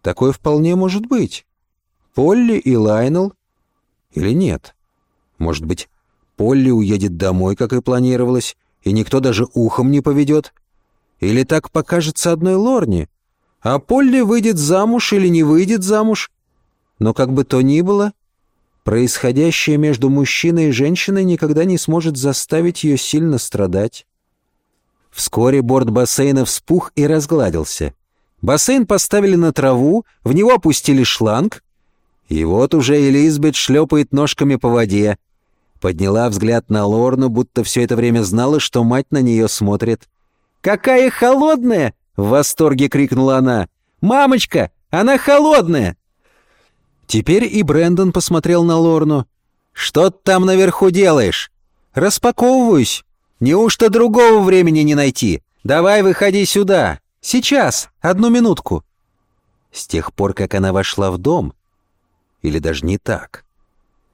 Такое вполне может быть. Полли и Лайнел? Или нет? Может быть, Полли уедет домой, как и планировалось, и никто даже ухом не поведет? Или так покажется одной Лорне? А Полли выйдет замуж или не выйдет замуж? Но как бы то ни было, происходящее между мужчиной и женщиной никогда не сможет заставить ее сильно страдать. Вскоре борт бассейна вспух и разгладился. Бассейн поставили на траву, в него опустили шланг, и вот уже Элизабет шлепает ножками по воде. Подняла взгляд на Лорну, будто все это время знала, что мать на нее смотрит. «Какая холодная!» — в восторге крикнула она. «Мамочка, она холодная!» Теперь и Брэндон посмотрел на Лорну. «Что ты там наверху делаешь?» «Распаковываюсь. Неужто другого времени не найти? Давай выходи сюда. Сейчас, одну минутку». С тех пор, как она вошла в дом, или даже не так,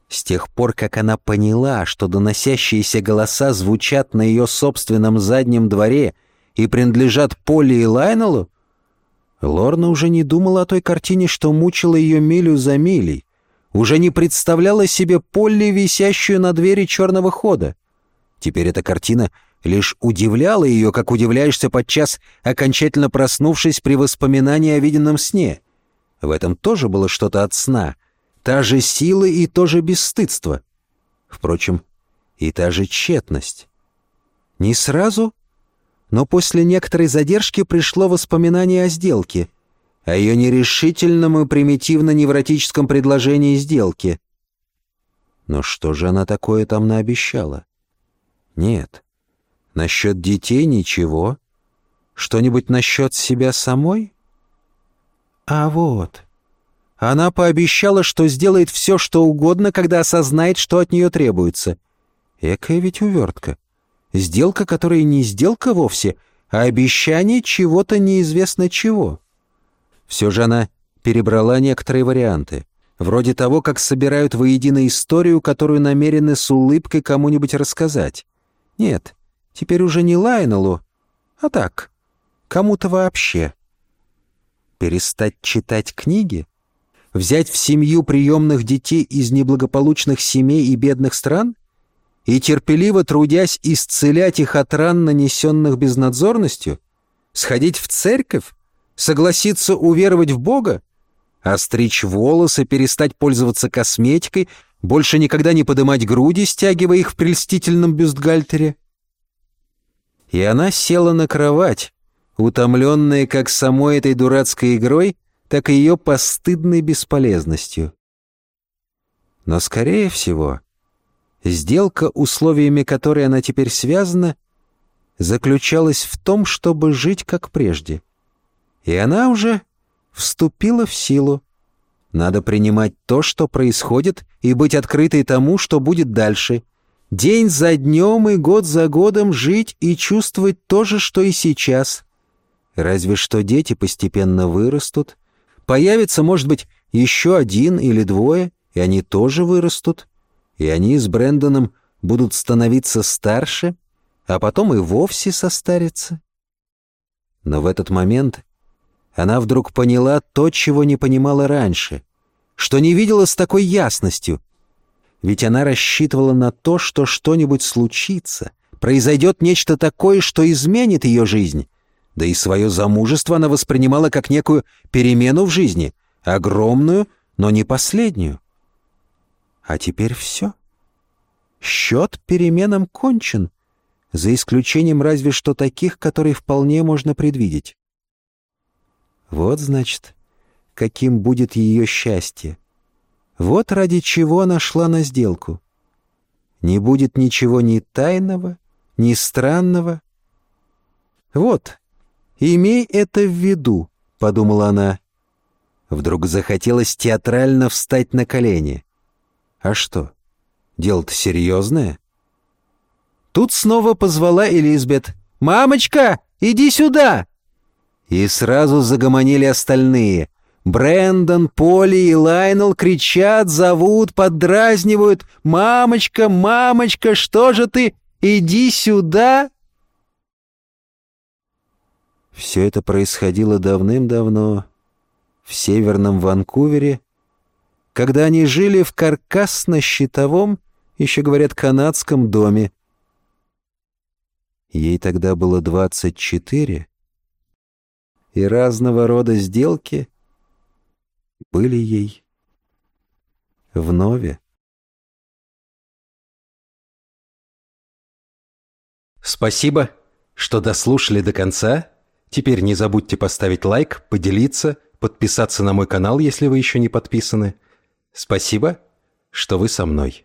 с тех пор, как она поняла, что доносящиеся голоса звучат на ее собственном заднем дворе и принадлежат Поле и Лайнелу, Лорна уже не думала о той картине, что мучила ее милю за милей, уже не представляла себе Полли, висящую на двери черного хода. Теперь эта картина лишь удивляла ее, как удивляешься подчас, окончательно проснувшись при воспоминании о виденном сне. В этом тоже было что-то от сна, та же сила и то же бесстыдство. Впрочем, и та же тщетность. Не сразу но после некоторой задержки пришло воспоминание о сделке, о ее нерешительном и примитивно-невротическом предложении сделки. Но что же она такое там наобещала? Нет. Насчет детей ничего. Что-нибудь насчет себя самой? А вот. Она пообещала, что сделает все, что угодно, когда осознает, что от нее требуется. Экая ведь увертка. Сделка, которая не сделка вовсе, а обещание чего-то неизвестно чего. Все же она перебрала некоторые варианты. Вроде того, как собирают воедино историю, которую намерены с улыбкой кому-нибудь рассказать. Нет, теперь уже не Лайнелу, а так, кому-то вообще. Перестать читать книги? Взять в семью приемных детей из неблагополучных семей и бедных стран? и, терпеливо трудясь исцелять их от ран, нанесенных безнадзорностью? Сходить в церковь? Согласиться уверовать в Бога? Остричь волосы, перестать пользоваться косметикой, больше никогда не подымать груди, стягивая их в прельстительном бюстгальтере? И она села на кровать, утомленная как самой этой дурацкой игрой, так и ее постыдной бесполезностью. Но, скорее всего, Сделка, условиями которой она теперь связана, заключалась в том, чтобы жить как прежде. И она уже вступила в силу. Надо принимать то, что происходит, и быть открытой тому, что будет дальше. День за днем и год за годом жить и чувствовать то же, что и сейчас. Разве что дети постепенно вырастут. Появится, может быть, еще один или двое, и они тоже вырастут и они с Брэндоном будут становиться старше, а потом и вовсе состарятся. Но в этот момент она вдруг поняла то, чего не понимала раньше, что не видела с такой ясностью. Ведь она рассчитывала на то, что что-нибудь случится, произойдет нечто такое, что изменит ее жизнь. Да и свое замужество она воспринимала как некую перемену в жизни, огромную, но не последнюю. А теперь все. Счет переменам кончен, за исключением разве что таких, которые вполне можно предвидеть. Вот, значит, каким будет ее счастье. Вот ради чего она шла на сделку. Не будет ничего ни тайного, ни странного. Вот, имей это в виду, — подумала она. Вдруг захотелось театрально встать на колени. А что? Дело-то серьезное. Тут снова позвала Элизабет. «Мамочка, иди сюда!» И сразу загомонили остальные. Брэндон, Поли и Лайнел кричат, зовут, поддразнивают. «Мамочка, мамочка, что же ты? Иди сюда!» Все это происходило давным-давно, в северном Ванкувере, когда они жили в каркасно-щитовом, еще говорят, канадском доме. Ей тогда было 24, и разного рода сделки были ей вновь. Спасибо, что дослушали до конца. Теперь не забудьте поставить лайк, поделиться, подписаться на мой канал, если вы еще не подписаны. Спасибо, что вы со мной.